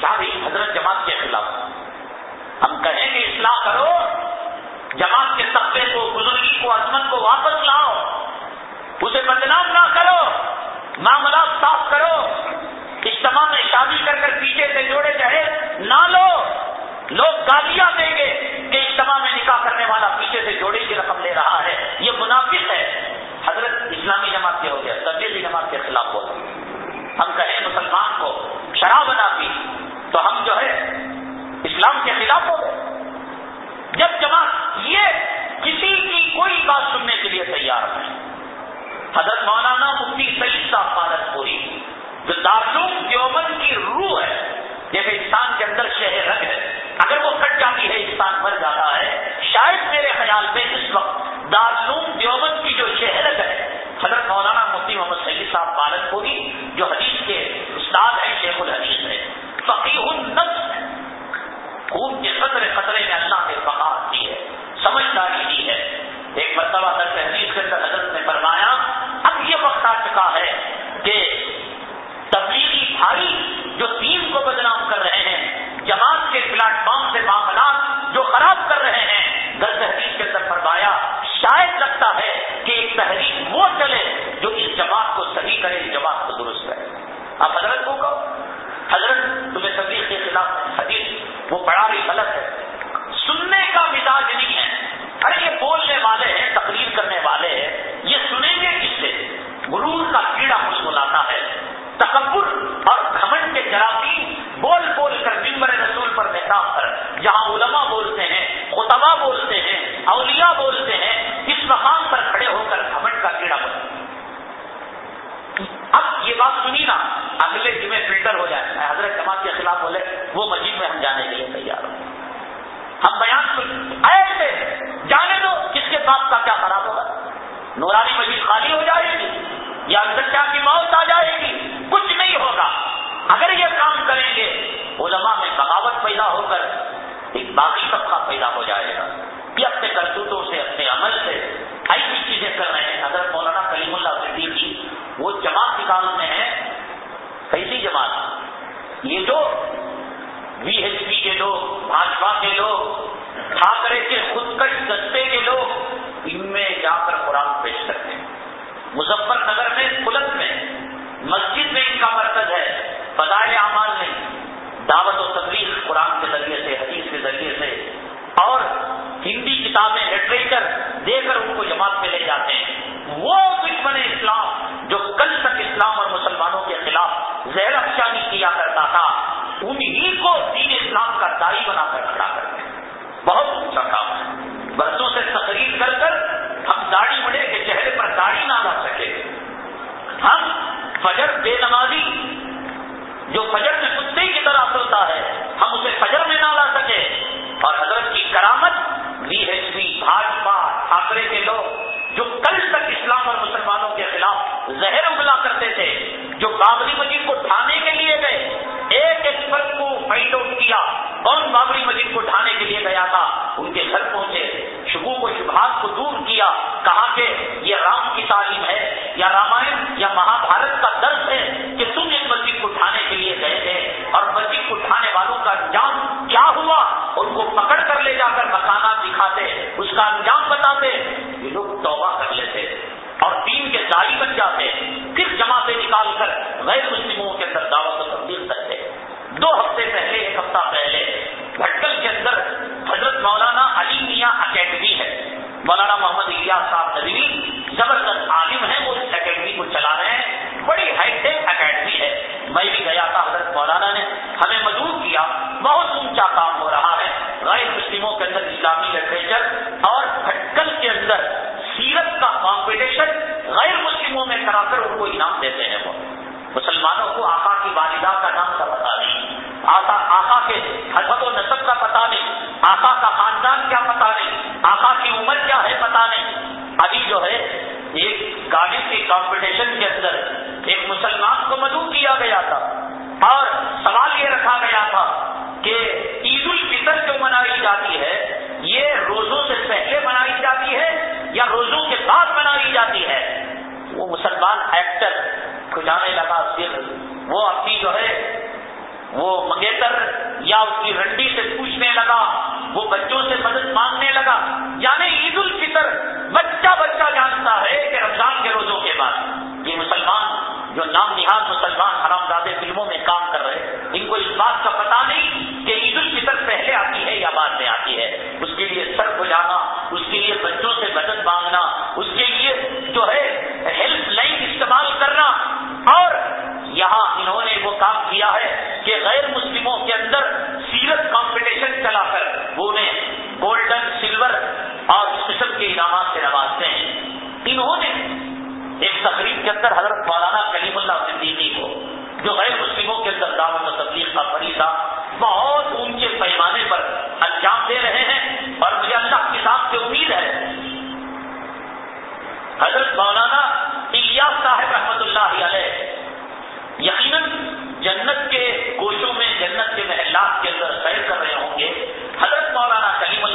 کیا بھی حضرت جماعت کے خلاف؟ ہم کہیں کہ اصلاح کرو، جماعت کے طبقے کو، بزرگی کو، عظمت کو واپس لاؤ، اسے بدنام نہ کرو، معاملات صاف کرو، اجتماع میں شادی کر کر پیچھے سے جوڑے چاہے نہ لو۔ لوگ گالیاں دیں گے کہ اجتماع میں نکاح کرنے والا پیچھے سے جوڑے کی رقم لے رہا ہے یہ منافق ہے حضرت اسلامی جماعت کے ہو گیا تبدیلی جماعت کے خلاف ہو ہم کہیں مسلمان کو شراب بنا پی، تو ہم جو ہے اسلام کے خلاف ہو گئے۔ جب جماعت یہ کسی کی کوئی بات سننے کے لیے تیار نہیں، حضرت مولانا مفتی جو کل تک اسلام اور مسلمانوں کے خلاف زہر اگلا کرتے تھے، جو بابری مسجد کو ڈھانے کے لیے گئے، ایک ایک فرق کو فائنڈ آؤٹ کیا کون بابری مسجد کو ڈھانے کے لیے گیا تھا، ان کے گھر پہنچے شبو کو شبہات کو دور کیا، کہا کہ یہ رام کی تعلیم ہے، یا رامائن، یا مہا بھارت کا درد ہے کہ تم اس مسجد کو ڈھانے کے لیے گئے تھے، اور مسجد کو ڈھانے والوں کا انجام کیا ہوا؟ ان کو پکڑ کر لے جا کر مکانات دکھاتے، اس کا انجام بتاتے یہ لوگ توبہ کر لیتے اور دین کے داری بن جاتے پھر جمع سے نکال کر غیر مسلموں کے اندر دعوت و تبدیل کرتے دو ہفتے پہلے، ایک ہفتہ پہلے بھٹکل کے اندر حضرت مولانا علی میاں اکیڈمی ہے۔ مولانا محمد الیاس صاحب ندوی زبردست عالم ہے وہ اس اکیڈمی کو چلا رہے ہیں۔ بڑی ہائی ٹیک اکیڈمی ہے۔ میں بھی گیا تھا حضرت مولانا نے ہمیں مدعو کیا۔ بہت اونچا کام ہو رہا ہے۔ غیر مسلموں کے اندر اسلامی لٹریچر اور بھٹکل کے اندر کمپٹیشن غیر مسلموں میں کرا کر ان کو انعام دیتے ہیں وہ۔ مسلمانوں کو آقا کی والدہ کا نام کا پتا نہیں۔ آقا آقا کے حسب و نصب کا پتا نہیں۔ آقا کا خاندان کیا پتا نہیں۔ آقا کی عمر کیا ہے پتا نہیں۔ ابھی جو ہے، ایک گاڑی کے کمپٹیشن کے اندر ایک مسلمان کو مدعو کیا گیا تھا۔ اور سوال یہ رکھا گیا تھا کہ عید الفطر جو منائی جاتی ہے، یہ روزوں سے پہلے منائی یا روزوں کے بعد منائی جاتی ہے، وہ مسلمان ایکٹر کھجانے لگا، پھر وہ اپنی جو ہے، وہ منگیتر یا اس کی رنڈی سے پوچھنے لگا، وہ بچوں سے مدد مانگنے لگا۔ یعنی عید الفطر بچہ بچہ جانتا ہے کہ رمضان کے روزوں کے بعد یہ مسلمان، جو نام نہاد مسلمان حرام زادے فلموں میں کام مانگنا۔ اس کے لیے جو ہے ہیلپ لائن استعمال کرنا۔ اور یہاں انہوں نے وہ کام کیا ہے کہ غیر مسلموں کے اندر سیرت کمپٹیشن چلا کر وہ انہیں گولڈن سلور اور اس قسم کے انعامات سے نوازتے ہیں۔ انہوں نے ایک تقریب کے اندر حضرت مولانا کلیم اللہ صدیقی کو، جو غیر مسلموں کے اندر دعوت و تبلیغ کا فریضہ بہت اونچے پیمانے پر انجام دے رہے ہیں اور مجھے اللہ کتاب سے امید ہے حضرت مولانا الیاس صاحب رحمت اللہ علیہ، یقیناً جنت کے گوشوں میں، جنت کے محلات کے اندر سیر کر رہے ہوں گے۔ حضرت مولانا کلیم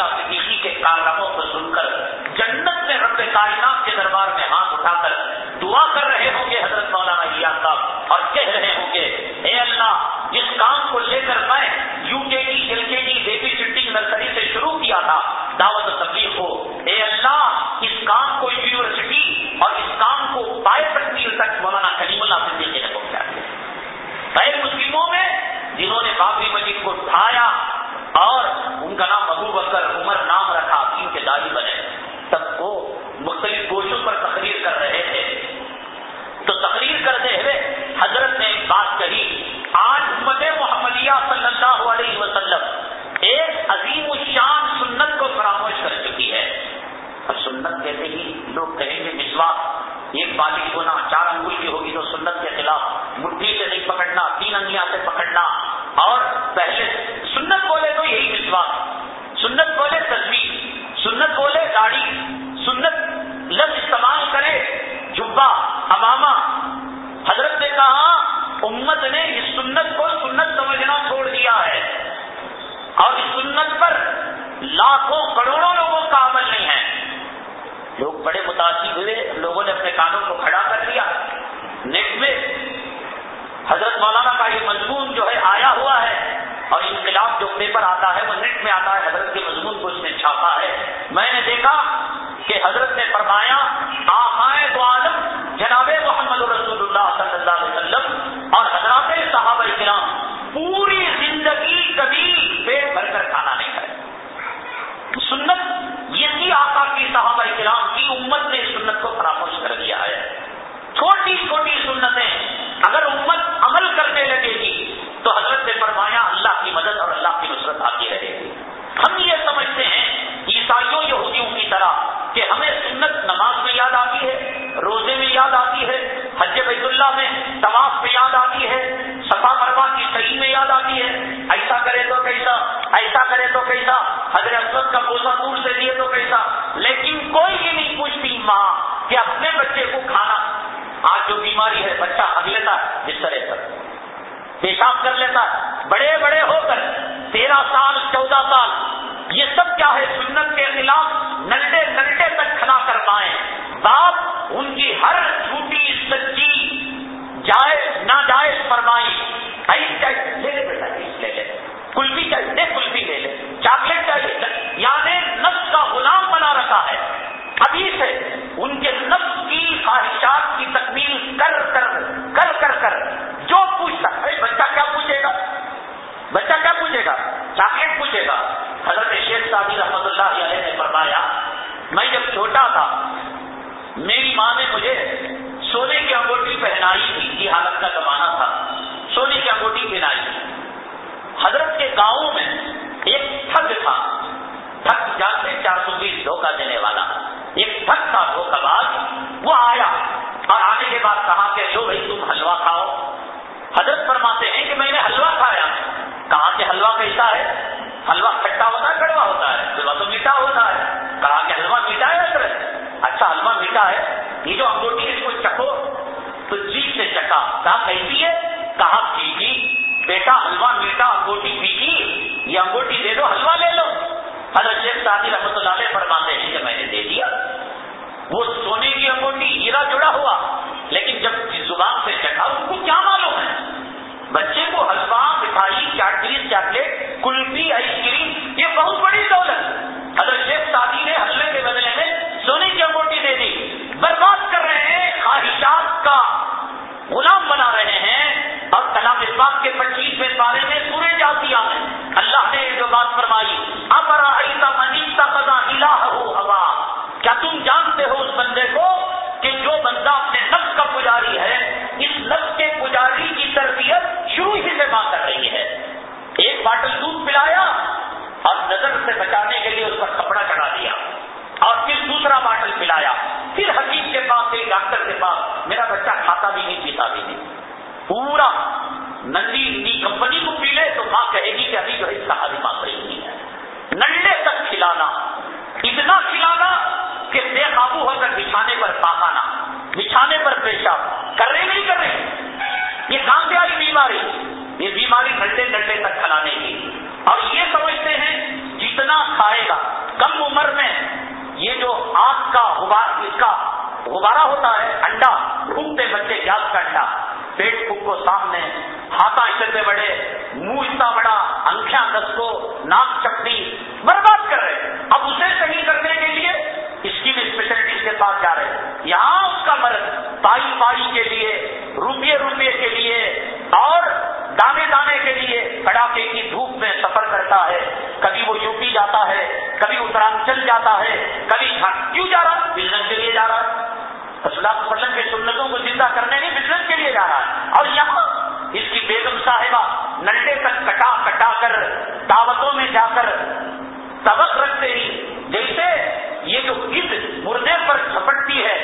چاکلیٹ پوچھے حضرت شیخ شادی رحمت اللہ علیہ نے فرمایا، میں جب چھوٹا تھا، میری ماں نے مجھے سونے کی انگوٹی پہنائی تھی، یہ حالت کا زمانہ تھا، سونے کی انگوٹی پہنائی۔ تھی حضرت کے گاؤں میں ایک ٹھگ تھا، ٹھگ جانتے چار سو بیس دھوکہ دینے والا۔ ایک تھک تھا وہ کباب وہ آیا اور آنے کے بعد کہا کہ، لو بھائی، تم حلوا کھاؤ۔ حضرت فرماتے ہیں کہ میں نے حلوا کھایا۔ کہا کہ حلوا کیسا ہے؟ حلوا کھٹا ہوتا ہے، کڑوا ہوتا ہے۔ حلوا تو میٹھا ہوتا ہے۔ کہا کہ حلوا میٹھا ہے اگر اچھا حلوا میٹھا ہے۔ یہ جو انگوٹی اس کو چکھو۔ تو جی سے چکا کہا، کیسی ہے؟ کہا پیگی بیٹا حلوا میٹھا انگوٹی پیگی یہ انگوٹی دے دو حلوا لے لو۔ حضرت شیخ سادی رحمۃ اللہ علیہ فرماتے ہیں کہ میں نے دے دیا۔ وہ سونے کی انگوٹی ہیرا جڑا ہوا، لیکن جب زبان سے چکھا ان کو کیا معلوم ہے؟ بچے کو حلوا مٹھائی چاٹری چاکلیٹ، کلفی، آئس کریم، یہ بہت بڑی دولت۔ حضرت شیخ سادی نے حلوے کے بدلے میں سونے کی انگوٹی دے دی، برباد کر رہے ہیں خواہشات کا غلام بنا رہے ہیں۔ اور کلام اسباب کے پچیسویں بارے میں سورے جاتی میں اللہ نے جو بات فرمائی ابرا ایسا منیتا پدا الہ ہوا کیا تم جانتے ہو اس بندے کو کہ جو بندہ اپنے نفس کا پجاری ہے؟ اس نفس کے پجاری کی تربیت شروع ہی سے ماں ایک باٹل دودھ پلایا اور نظر سے بچانے کے لیے اس پر کپڑا چڑھا دیا۔ اور پھر دوسرا باٹل پلایا۔ پھر حکیم کے پاس ایک ڈاکٹر کے پاس، میرا بچہ کھاتا بھی نہیں، پیتا بھی نہیں۔ پورا نندی نی کمپنی کو پی لے تو ماں کہے گی کہ ابھی جو ہے اس کا ماں صحیح نہیں ہے۔ ننڈے تک کھلانا۔ اتنا کھلانا کہ بے قابو ہو کر بچھانے پر پاکانا بچھانے پر پیشاب۔ کر رہے نہیں کر رہے یہ کہاں سے آئی بیماری؟ یہ بیماری گھنٹے گھنٹے تک کھلانے کی۔ اور یہ سمجھتے ہیں جتنا کھائے گا، کم عمر میں یہ جو آگ کا غبار، اس کا غبارہ ہوتا ہے، انڈا ڈھونڈتے بچے گیس کا انڈا، پیٹ پھک کو سامنے ہاتھا اتنے بڑے منہ اتنا بڑا انکھیا دس کو ناک چپٹی، برباد کر رہے۔ اب اسے صحیح کرنے کے لیے اسکیم اسپیشلٹیز کے پاس جا رہے یہاں اس کا مرض پائی پائی کے لیے، روپیے روپیے کے لیے اور دانے دانے کے لیے کڑاکے کی دھوپ میں سفر کرتا ہے۔ کبھی وہ یو پی جاتا ہے، کبھی اتراچل جاتا ہے، کبھی کیوں جا رہا بزنس کے لیے جا رہا اللہ وسلم کے سنتوں کو زندہ کرنے نہیں بزنس کے لیے جا رہا ہے۔ اور یہاں اس کی بیگم صاحبہ ننڈے تک کٹا کٹا کر دعوتوں میں جا کر سبق رکھتے ہی جیسے یہ جو عید مردے پر چھپٹتی ہے،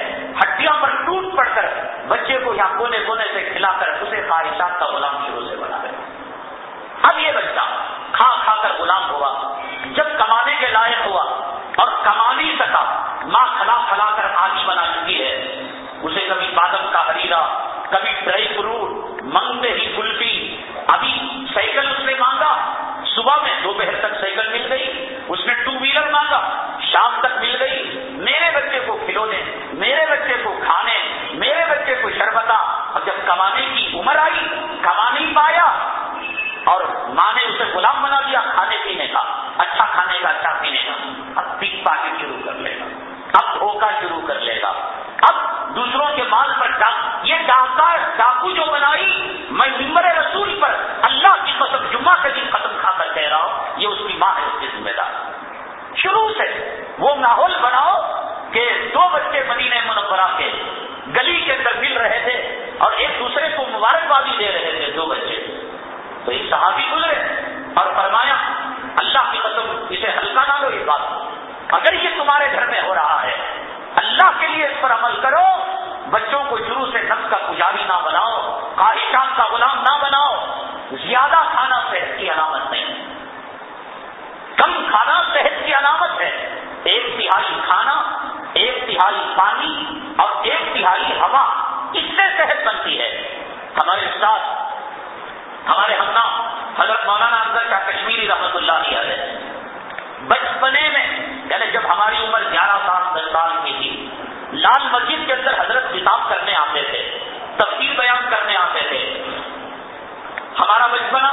ہڈیاں پر ٹوٹ پڑ کر بچے کو یہاں کونے کونے سے کھلا کر اسے خواہشات کا غلام شروع سے بنا رہے اب یہ بچہ کھا کھا کر غلام ہوا، جب کمانے کے لائق ہوا اور کما نہیں سکا ماں کھلا کھلا کر آدھی بنا چکی ہے۔ اسے کبھی بادم کا ہریرا کبھی ڈرائی فروٹ، منگتے ہی کلفی۔ ابھی سائیکل اس نے مانگا، صبح میں دوپہر تک سائیکل مل گئی، اس نے ٹو ویلر مانگا۔ شام تک مل گئی۔ میرے بچے کو کھلونے، میرے بچے کو کھانے، میرے بچے کو شربتا اور جب کمانے کی عمر آئی کما نہیں پایا۔ اور ماں نے اسے غلام بنا دیا کھانے پینے کا۔ اچھا کھانے کا اچھا پینے کا۔ اب پک پاکٹ شروع کر لے گا۔ اب دھوکا شروع کر لے گا۔ اب دوسروں کے مال پر یہ ڈاکہ ڈاکو جو بنائی، میں ممبر رسول پر اللہ کی قسم جمعہ کے دن ختم کھا کر کہہ رہا ہوں، یہ اس کی ماں ہے، اس کی ذمہ دار۔ شروع سے۔ وہ ماحول بناؤ کہ دو بچے مدینہ منورہ کے گلی کے اندر مل رہے تھے اور ایک دوسرے کو مبارکبادی دے رہے تھے دو بچے تو ایک صحابی گزرے اور فرمایا، اللہ کی قسم، اسے ہلکا نہ لو یہ بات۔ اگر یہ تمہارے گھر میں ہو رہا ہے، اللہ کے لیے اس پر عمل کرو، بچوں کو شروع سے نفس کا پجاری نہ بناؤ، خواہشات کا غلام نہ بناؤ، زیادہ کھانا صحت کی علامت نہیں۔ کم کھانا صحت کی علامت ہے۔ ایک تہائی کھانا، ایک تہائی پانی اور ایک تہائی ہوا، اس سے صحت بنتی ہے۔ ہمارے ساتھ ہمارے ہم حضرت مولانا اندر کا کشمیری رحمت اللہ ہے بچپنے میں یعنی جب ہماری عمر گیارہ سال، دس سال کی تھی، لال مسجد کے اندر حضرت کتاب کرنے آتے تھے تفصیل بیان کرنے آتے تھے۔ ہمارا بچپنا،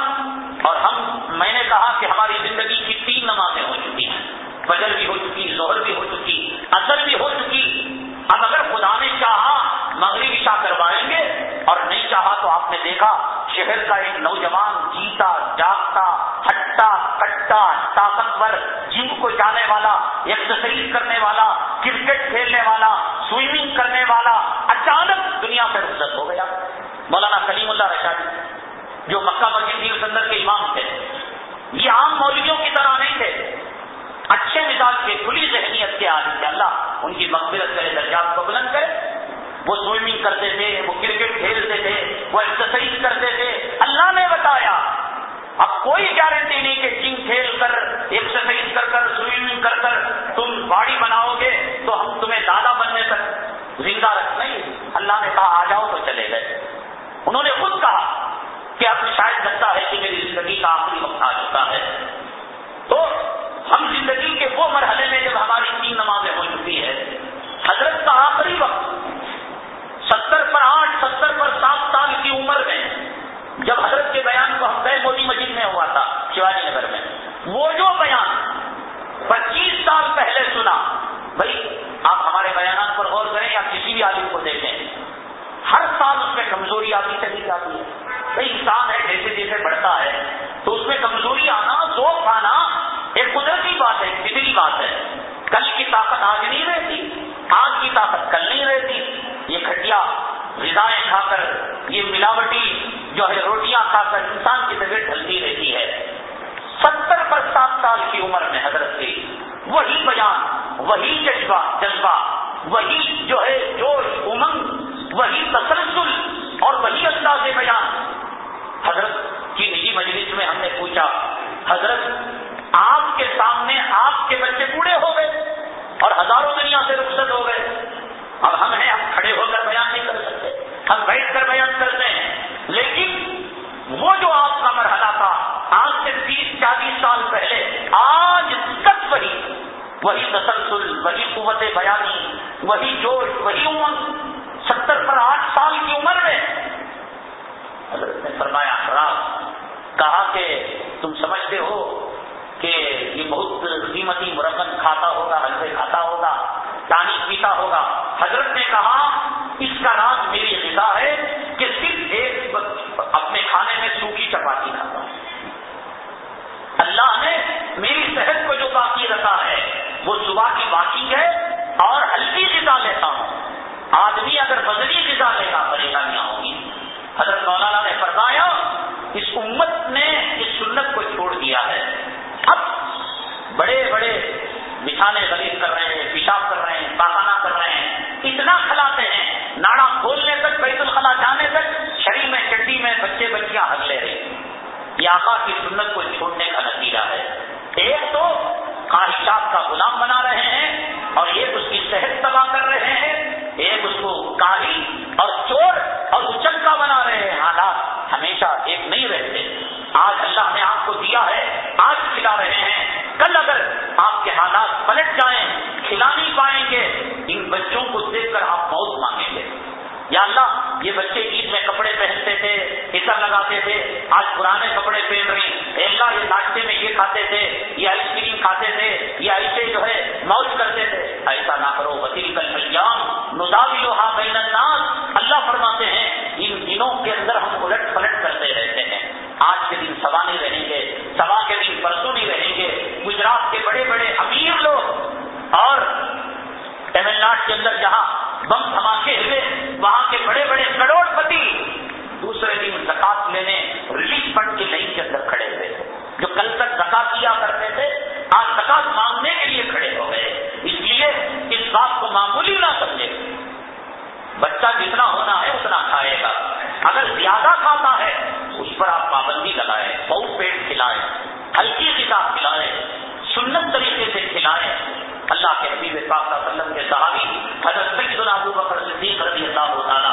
اور ہم، میں نے کہا کہ ہماری زندگی کی تین نمازیں ہو چکی ہیں۔ فجر بھی ہو چکی، زہر بھی ہو چکی، اثر بھی ہو چکی۔ اب اگر خدا نے چاہا مغربی شاہ کروائیں گے اور نہیں چاہا تو آپ نے دیکھا شہر کا ایک نوجوان جیتا، جاگتا ہٹا کٹا طاقتور جم کو جانے والا ایکسرسائز کرنے والا، کرکٹ کھیلنے والا سوئمنگ کرنے والا، اچانک دنیا سے رخصت ہو گیا۔ مولانا کلیم اللہ رشاد جو مکہ مسجد سندر کے امام تھے۔ یہ عام مولویوں کی طرح نہیں تھے۔ اچھے مزاج کے کھلی ذہنیت کے آدمی تھے اللہ ان کی مقبرت کرے، درجات کو بلند کرے۔ وہ سوئمنگ کرتے تھے، وہ کرکٹ کھیلتے تھے، وہ ایکسرسائز کرتے تھے۔ اللہ نے بتایا، اب کوئی گارنٹی نہیں کہ جم کھیل کر ایکسرسائز کر کر سوئمنگ کر کر تم باڑی بناؤ گے تو ہم تمہیں دادا بننے تک زندہ رکھ نہیں۔ اللہ نے کہا، آ جاؤ تو چلے گئے۔ انہوں نے خود کہا کہ اب شاید لگتا ہے کہ میری زندگی کا آخری وقت آ چکا ہے۔ تو ہم زندگی کے وہ مرحلے میں جب ہماری تین نمازیں ہو چکی ہے حضرت کا آخری وقت ستر پر آٹھ، ستر پر سات سال کی عمر میں جب حضرت کے بیان کو ہم گئے مودی مسجد میں ہوا تھا، شیواجی نگر میں، وہ جو بیان پچیس سال پہلے سنا، بھائی، آپ ہمارے بیانات پر غور کریں یا کسی بھی عالم کو دیکھیں، ہر سال اس میں کمزوری آتی چلی جاتی ہے۔ بھائی، انسان ہے، جیسے جیسے بڑھتا ہے، تو اس میں کمزوری آنا، ذوق آنا ایک قدرتی بات ہے فطری بات ہے۔ کل کی طاقت آج نہیں رہتی آج کی طاقت کل نہیں رہتی۔ یہ کھٹیا غذائیں کھا کر، یہ ملاوٹی جو ہے، روٹیاں کھا کر انسان کی طبیعت ڈھلتی رہتی ہے۔ ستر پر سات سال کی عمر میں حضرت کی وہی بیان، وہی جذبہ جذبہ، وہی جو ہے، جوش، امنگ، وہی تسلسل اور وہی انداز بیان۔ حضرت کی نجی مجلس میں ہم نے پوچھا، حضرت آپ کے سامنے آپ کے بچے بوڑھے ہو گئے اور ہزاروں دنیا سے رخصت ہو گئے۔ اب ہم ہیں، ہم کھڑے ہو کر بیان نہیں کر سکتے۔ ہم بیٹھ کر بیان کرتے ہیں۔ لیکن وہ جو آپ کا مرحلہ تھا، آج سے تیس، چالیس سال پہلے، آج تک وہی وہی تسلسل، وہی قوت بیانی، وہی جوش، وہی عمر ستر پر آٹھ سال کی عمر میں حضرت نے فرمایا خراب کہا کہ تم سمجھتے ہو کہ یہ بہت قیمتی مرکن کھاتا ہوگا ہلکے کھاتا ہوگا پانی پیتا ہوگا۔ حضرت نے کہا، اس کا راز میری غذا ہے کہ صرف ایک اپنے کھانے میں سوکھی چپاتی کھاتا ہوں۔ اللہ نے میری صحت کو جو باقی رکھا ہے، وہ صبح کی باقی ہے اور ہلکی غذا لیتا ہوں۔ آدمی اگر بدلی غذا لے گا پریشانیاں ہوں گی۔ حضرت مولانا نے فرمایا، اس امت نے اس سنت کو چھوڑ دیا ہے۔ بڑے بڑے بچھانے غریب کر رہے ہیں، پیشاب کر رہے ہیں پاخانہ کر رہے ہیں۔ اتنا کھلاتے ہیں۔ ناڑا کھولنے تک، بیت الخلا جانے تک شریر میں، چڈی میں بچے بچیاں ہگ لے رہے یہ آقا کی سنت کو چھوڑنے کا نتیجہ ہے۔ ایک تو خواہشات کا غلام بنا رہے ہیں اور ایک اس کی صحت تباہ کر رہے ہیں۔ ایک اس کو کاہی اور چور اور اچکا بنا رہے ہیں۔ حالات ہمیشہ ایک نہیں رہتے۔ آج اللہ نے آپ کو دیا ہے، آج کھلا رہے ہیں۔ کل اگر آپ کے حالات پلٹ جائیں، کھلا نہیں پائیں گے، ان بچوں کو دیکھ کر آپ بہت مانگیں گے۔ یا اللہ، یہ بچے عید میں کپڑے پہنتے تھے عصر لگاتے تھے، آج پرانے کپڑے پہن رہے ہیں۔ اللہ یہ کھاتے تھے یا آئس کریم کھاتے تھے یا ایسے جو ہے موج کرتے تھے۔ ایسا نہ کرو وکیل کل الجام نظام لوہا بین الناس۔ اللہ فرماتے ہیں، ان دنوں کے اندر ہم الٹ پلٹ کرتے رہتے ہیں۔ آج کے دن سوا نہیں رہیں گے سوا کے دن پرسوں نہیں رہیں گے گجرات کے بڑے بڑے امیر لوگ اور تمل ناڈ کے اندر جہاں بم دھماکے ہوئے، وہاں کے بڑے بڑے کروڑ پتی دوسرے دن زکات لینے ریلیف فنڈ کی لائن کے اندر کھڑے ہوئے۔ جو کل تک زکات کیا کرتے تھے، آج زکات مانگنے کے لیے کھڑے ہو گئے۔ اس لیے اس بات کو معمولی نہ سمجھے۔ بچہ جتنا ہونا ہے، اتنا کھائے گا۔ اگر زیادہ کھاتا ہے، اس پر آپ پابندی لگائیں، بہت پیٹ کھلائیں، ہلکی کتاب کھلائیں، سنت طریقے سے کھلائیں۔ اللہ کے حبیب پاک وسلم کے صحابی حضرت سید ابو بکر صدیق رضی اللہ تعالیٰ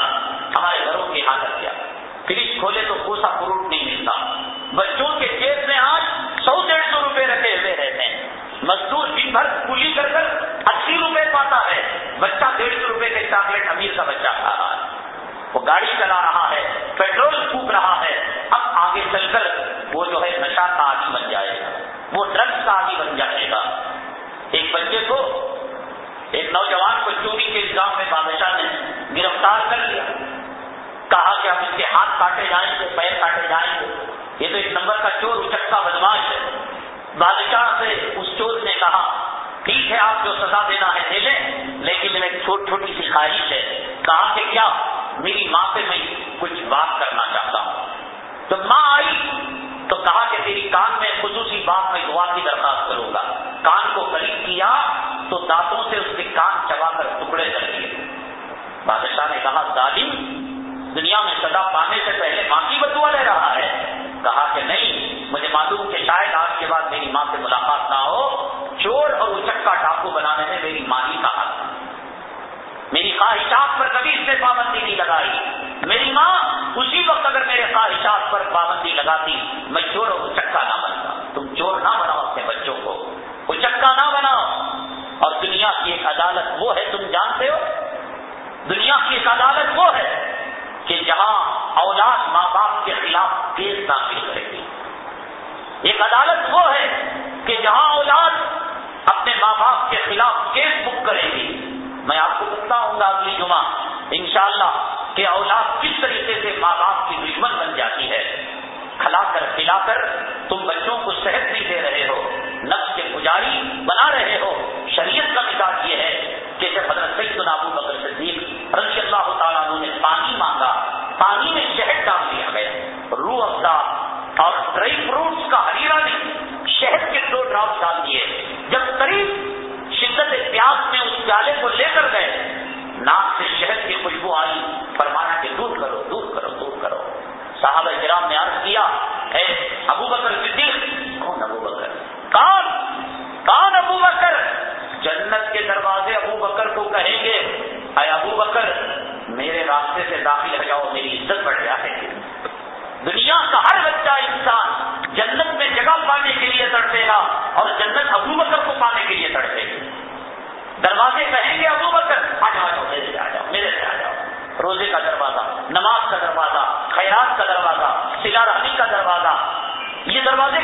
ہمارے گھروں کی حالت کیا۔ فریج کھولے تو کوسا فروٹ نہیں ملتا۔ بچوں کے جیب میں آج سو ڈیڑھ سو روپے رکھے ہوئے رہتے ہیں۔ مزدور دن بھر کلی کر کر اسی روپے پاتا ہے۔ بچہ ڈیڑھ سو روپے کے چاکلیٹ امیر کا بچہ کھا رہا ہے۔ وہ گاڑی چلا رہا ہے، پیٹرول پھونک رہا ہے۔ اب آگے چل کر وہ جو ہے نشا کا آدمی بن جائے گا۔ وہ ڈرگس کا آدمی بن جائے گا۔ ایک بچے کو، ایک نوجوان کو چوری کے الزام میں بادشاہ نے گرفتار کر لیا کہا کہ اب اس کے ہاتھ کاٹے جائیں گے، پیر کاٹے جائیں گے۔ یہ تو ایک نمبر کا چور اچکا بدماش ہے۔ بادشاہ سے اس چور نے کہا، ٹھیک ہے، آپ جو سزا دینا ہے دے لیں لیکن ایک چھوٹی چھوٹی سی خواہش ہے۔ کہا کہ کیا؟ میری ماں سے میں کچھ بات کرنا چاہتا ہوں۔ جب ماں آئی تو کہا کہ تیری کان میں خصوصی بات میں دعا کی درخواست کروں گا۔ کان کو قریب کیا تو دانتوں سے اس کے کان چبا کر ٹکڑے کر دیے۔ بادشاہ نے کہا، ظالم، دنیا میں سزا پانے سے پہلے ماں کی بدوا لے رہا ہے۔ کہا کہ نہیں، مجھے معلوم کہ شاید آج کے بعد میری ماں سے ملاقات نہ ہو۔ چور اور اچکا ڈاکو بنانے میں میری ماں ہی کہا۔ میری خواہشات پر کبھی اس نے پابندی نہیں لگائی۔ میری ماں اسی وقت اگر میرے خواہشات پر پابندی لگاتی، میں چور اور اچکا نہ بنتا۔ تم چور نہ بناؤ اپنے بچوں کو۔ اچکا نہ بناؤ۔ اور دنیا کی ایک عدالت وہ ہے، تم جانتے ہو؟ دنیا کی ایک عدالت وہ ہے کہ جہاں اولاد ماں باپ کے خلاف کیس داخل کرے گی۔ ایک عدالت وہ ہے کہ جہاں اولاد اپنے ماں باپ کے خلاف کیس بک کرے گی۔ میں آپ کو بتاؤں گا اگلی جمعہ، انشاءاللہ کہ اولاد کس طریقے سے ماں باپ کی دشمن بن جاتی ہے؟ کھلا کر کھلا کر تم بچوں کو صحت نہیں دے رہے ہو، نفس کے پجاری بنا رہے ہو۔ شریعت کا مزاج یہ ہے کہ جب حضرت سید ابو بکر صدیق رضی اللہ تعالیٰ نے پانی مانگا، پانی میں شہد ڈال دیا گیا۔ روح افزا اور ڈرائی فروٹس کا ہریرا نہیں شہد کے دو ڈراپ ڈال دیے۔ جب قریب شدت پیاس میں اس پیالے کو لے کر گئے ناک سے شہد کی خوشبو آئی، فرمایا کہ دور کرو دور کرو دور کرو۔ صحابہ کرام نے عرض کیا، اے ابو بکر صدیق، کون ابو بکر؟ کون کون ابو بکر؟ جنت کے دروازے ابو بکر کو کہیں گے، اے ابو بکر، میرے راستے سے داخل ہو جاؤ، میری عزت بڑھ جائے۔ گی دنیا کا ہر بچہ انسان جنت میں جگہ پانے کے لیے تڑپے گا اور جنت ابو بکر کو پانے کے لیے تڑپے گی دروازے کہیں گے ابو بکر۔ آ جاؤ میرے سے آ جاؤ، میرے سے آ جاؤ۔ روزے کا دروازہ، نماز کا دروازہ، خیرات کا دروازہ سلا رحمی کا دروازہ۔ یہ دروازے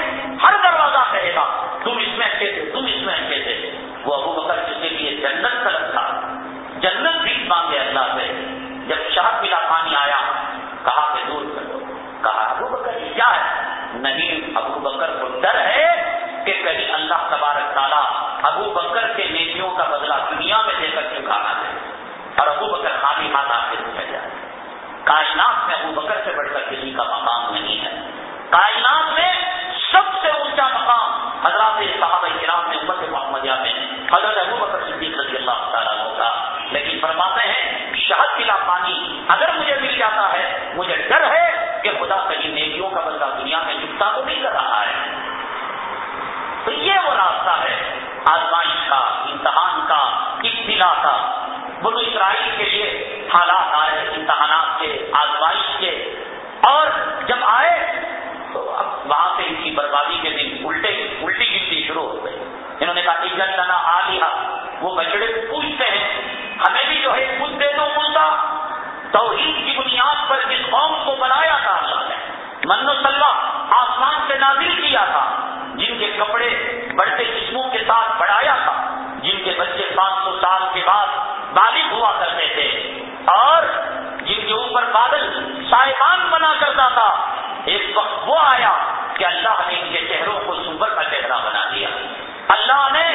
ہر دروازہ کہے گا تم اس میں اچھے تھے، تم اس میں اچھے تھے۔ وہ ابو بکر جس کے لیے جنت طلب تھا۔ جنت بھی مانگے اللہ سے۔ جب شہد ملا، پانی آیا، کہا کہ دور کر دو کہا، ابو بکر کیا ہے نہیں، ابو بکر کو ڈر ہے۔ کہ کہیں اللہ تبارک تعالیٰ ابو بکر کے نیتوں کا بدلہ دنیا میں دے کر چکانا دے اور ابو بکر خالی ہاتھ آگے نکل جائے کائنات میں ابو بکر سے بڑھ کر کسی کا مقام نہیں ہے۔ کائنات میں سب سے اونچا مقام حضرات صحابہ کرام نے امت محمدیہ میں حضرت ابو بکر صدیق رضی اللہ تعالیٰ ہوگا لیکن فرماتے ہیں، شہد پلا پانی اگر مجھے مل جاتا ہے، مجھے ڈر ہے کہ خدا کہیں نیکیوں کا بدلہ دنیا میں چکتا تو نہیں کر رہا ہے۔ تو یہ وہ راستہ ہے، آزمائش کا، امتحان کا، اطلاع کا۔ بنو اسرائیل کے لیے حالات آئے امتحانات کے، آزمائش کے۔ اور جب آئے، تو اب وہاں سے ان کی بربادی کے دن الٹے، الٹی گنتی شروع ہو گئی۔ انہوں نے کہا عزت لنا آ لیا وہ بچڑے پوچھتے ہیں، ہمیں بھی جو ہے خود دے دو ملتا توحید کی بنیاد پر جس قوم کو بنایا تھا اللہ نے۔ من و صلاح، آسمان سے نازل کیا تھا۔ جن کے کپڑے بڑھتے جسموں کے ساتھ بڑھایا تھا، جن کے بچے پانچ سو سال کے بعد بالغ ہوا کرتے تھے، اور جن کے اوپر بادل سائبان بنا کرتا تھا، ایک وقت وہ آیا کہ اللہ نے ان کے چہروں کو سور کا چہرہ بنا دیا۔ اللہ نے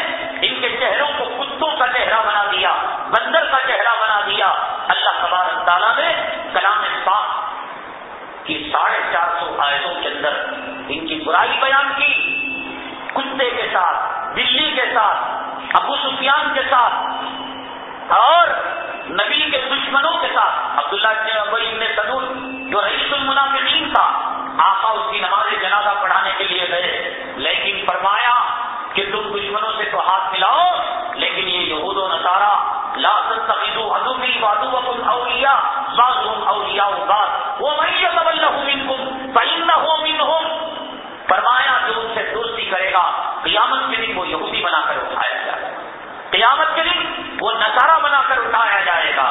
ان کے چہروں کو کتوں کا چہرہ بنا دیا بندر کا چہرہ بنا دیا۔ اللہ تبارک تعالیٰ نے کلام پاک کی ساڑھے چار سو آیتوں کے اندر ان کی برائی بیان کی۔ کتے کے ساتھ، بلی کے ساتھ، ابو سفیان کے ساتھ اور نبی کے دشمنوں کے ساتھ۔ عبداللہ کے ابئی ابن سدول جو رئیس المنافقین تھا، آقا اس کی نماز جنازہ پڑھانے کے لیے گئے۔ لیکن فرمایا کہ تم دشمنوں سے تو ہاتھ ملاؤ، لیکن یہ یہود و نصارہ، لا تتخذوا عدوی وعدوکم اولیاء، بعضهم اولیاء بعض۔ ومن يتولهم منكم فانه منهم فرمایا جو ان سے دوستی کرے گا قیامت کے دن وہ یہودی بنا کر اٹھایا جائے گا۔ قیامت کے دن وہ نظارہ بنا کر اٹھایا جائے گا۔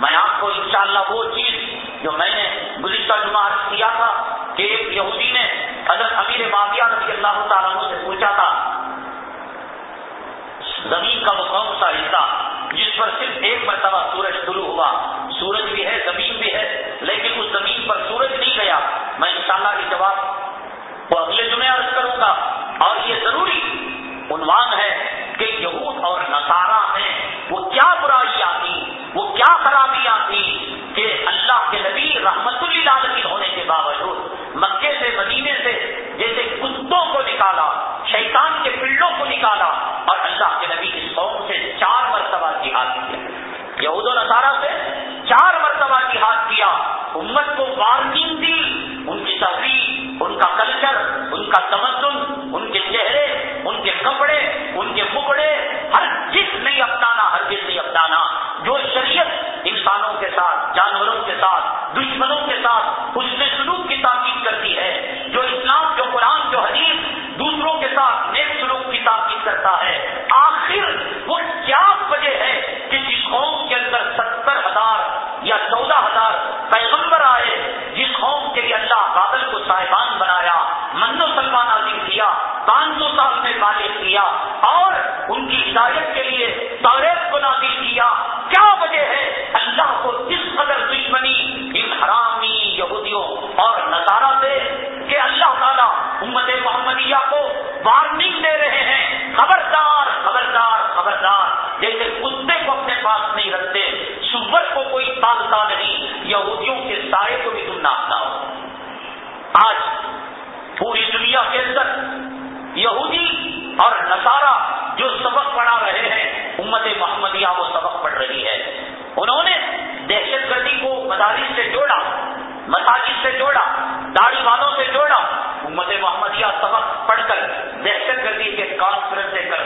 میں آپ کو انشاءاللہ وہ چیز جو میں نے گزشتہ جمعہ کیا تھا کہ ایک یہودی نے حضرت امیر معاویہ رضی اللہ تعالیٰ سے پوچھا تھا، زمین کا وہ کون سا حصہ جس پر صرف ایک مرتبہ سورج شروع ہوا؟ سورج بھی ہے، زمین بھی ہے، لیکن اس زمین پر سورج نہیں گیا۔ میں انشاءاللہ یہ جواب وہ اگلے جمعے عرض کروں گا۔ اور یہ ضروری عنوان ہے کہ یہود اور نصارہ میں وہ کیا برائیاں تھی وہ کیا خرابیاں تھی کہ اللہ کے نبی رحمت اللہ ہونے کے باوجود مکے سے مدینے سے جیسے کتوں کو نکالا، شیطان کے پلوں کو نکالا اور اللہ کے نبی اس قوم سے چار مرتبہ جہاد کیا۔ یہود و نصارہ سے چار مرتبہ جہاد کیا، امت کو وارننگ دی، ان کی تفریح ان کا کلچر ان کا تمدن، ان کے چہرے، ان کے کپڑے، ان کے مکڑے، ہر چیز نہیں اپنانا، ہر چیز نہیں اپنانا. جو شریعت انسانوں کے ساتھ، جانوروں کے ساتھ، دشمنوں کے ساتھ اس نے سلوک کی تاکید کرتی ہے، جو اسلام، جو قرآن، جو حدیث دوسروں کے ساتھ نیک سلوک کی تاکید کرتا ہے، آخر وہ کیا وجہ ہے کہ جس قوم کے اندر ستر ہزار یا چودہ ہزار کو نہیں یہودیوں کے سائے کو بھی تم نہ ہو۔ آج پوری دنیا کے اندر یہودی اور نصارہ جو سبق پڑھا رہے ہیں، امت محمدیہ وہ سبق پڑھ رہی ہے۔ انہوں نے دہشت گردی کو مدارس سے جوڑا، مساجد سے جوڑا، داڑھی والوں سے جوڑا۔ امت محمدیہ سبق پڑھ کر دہشت گردی کے کانفرنسیں کر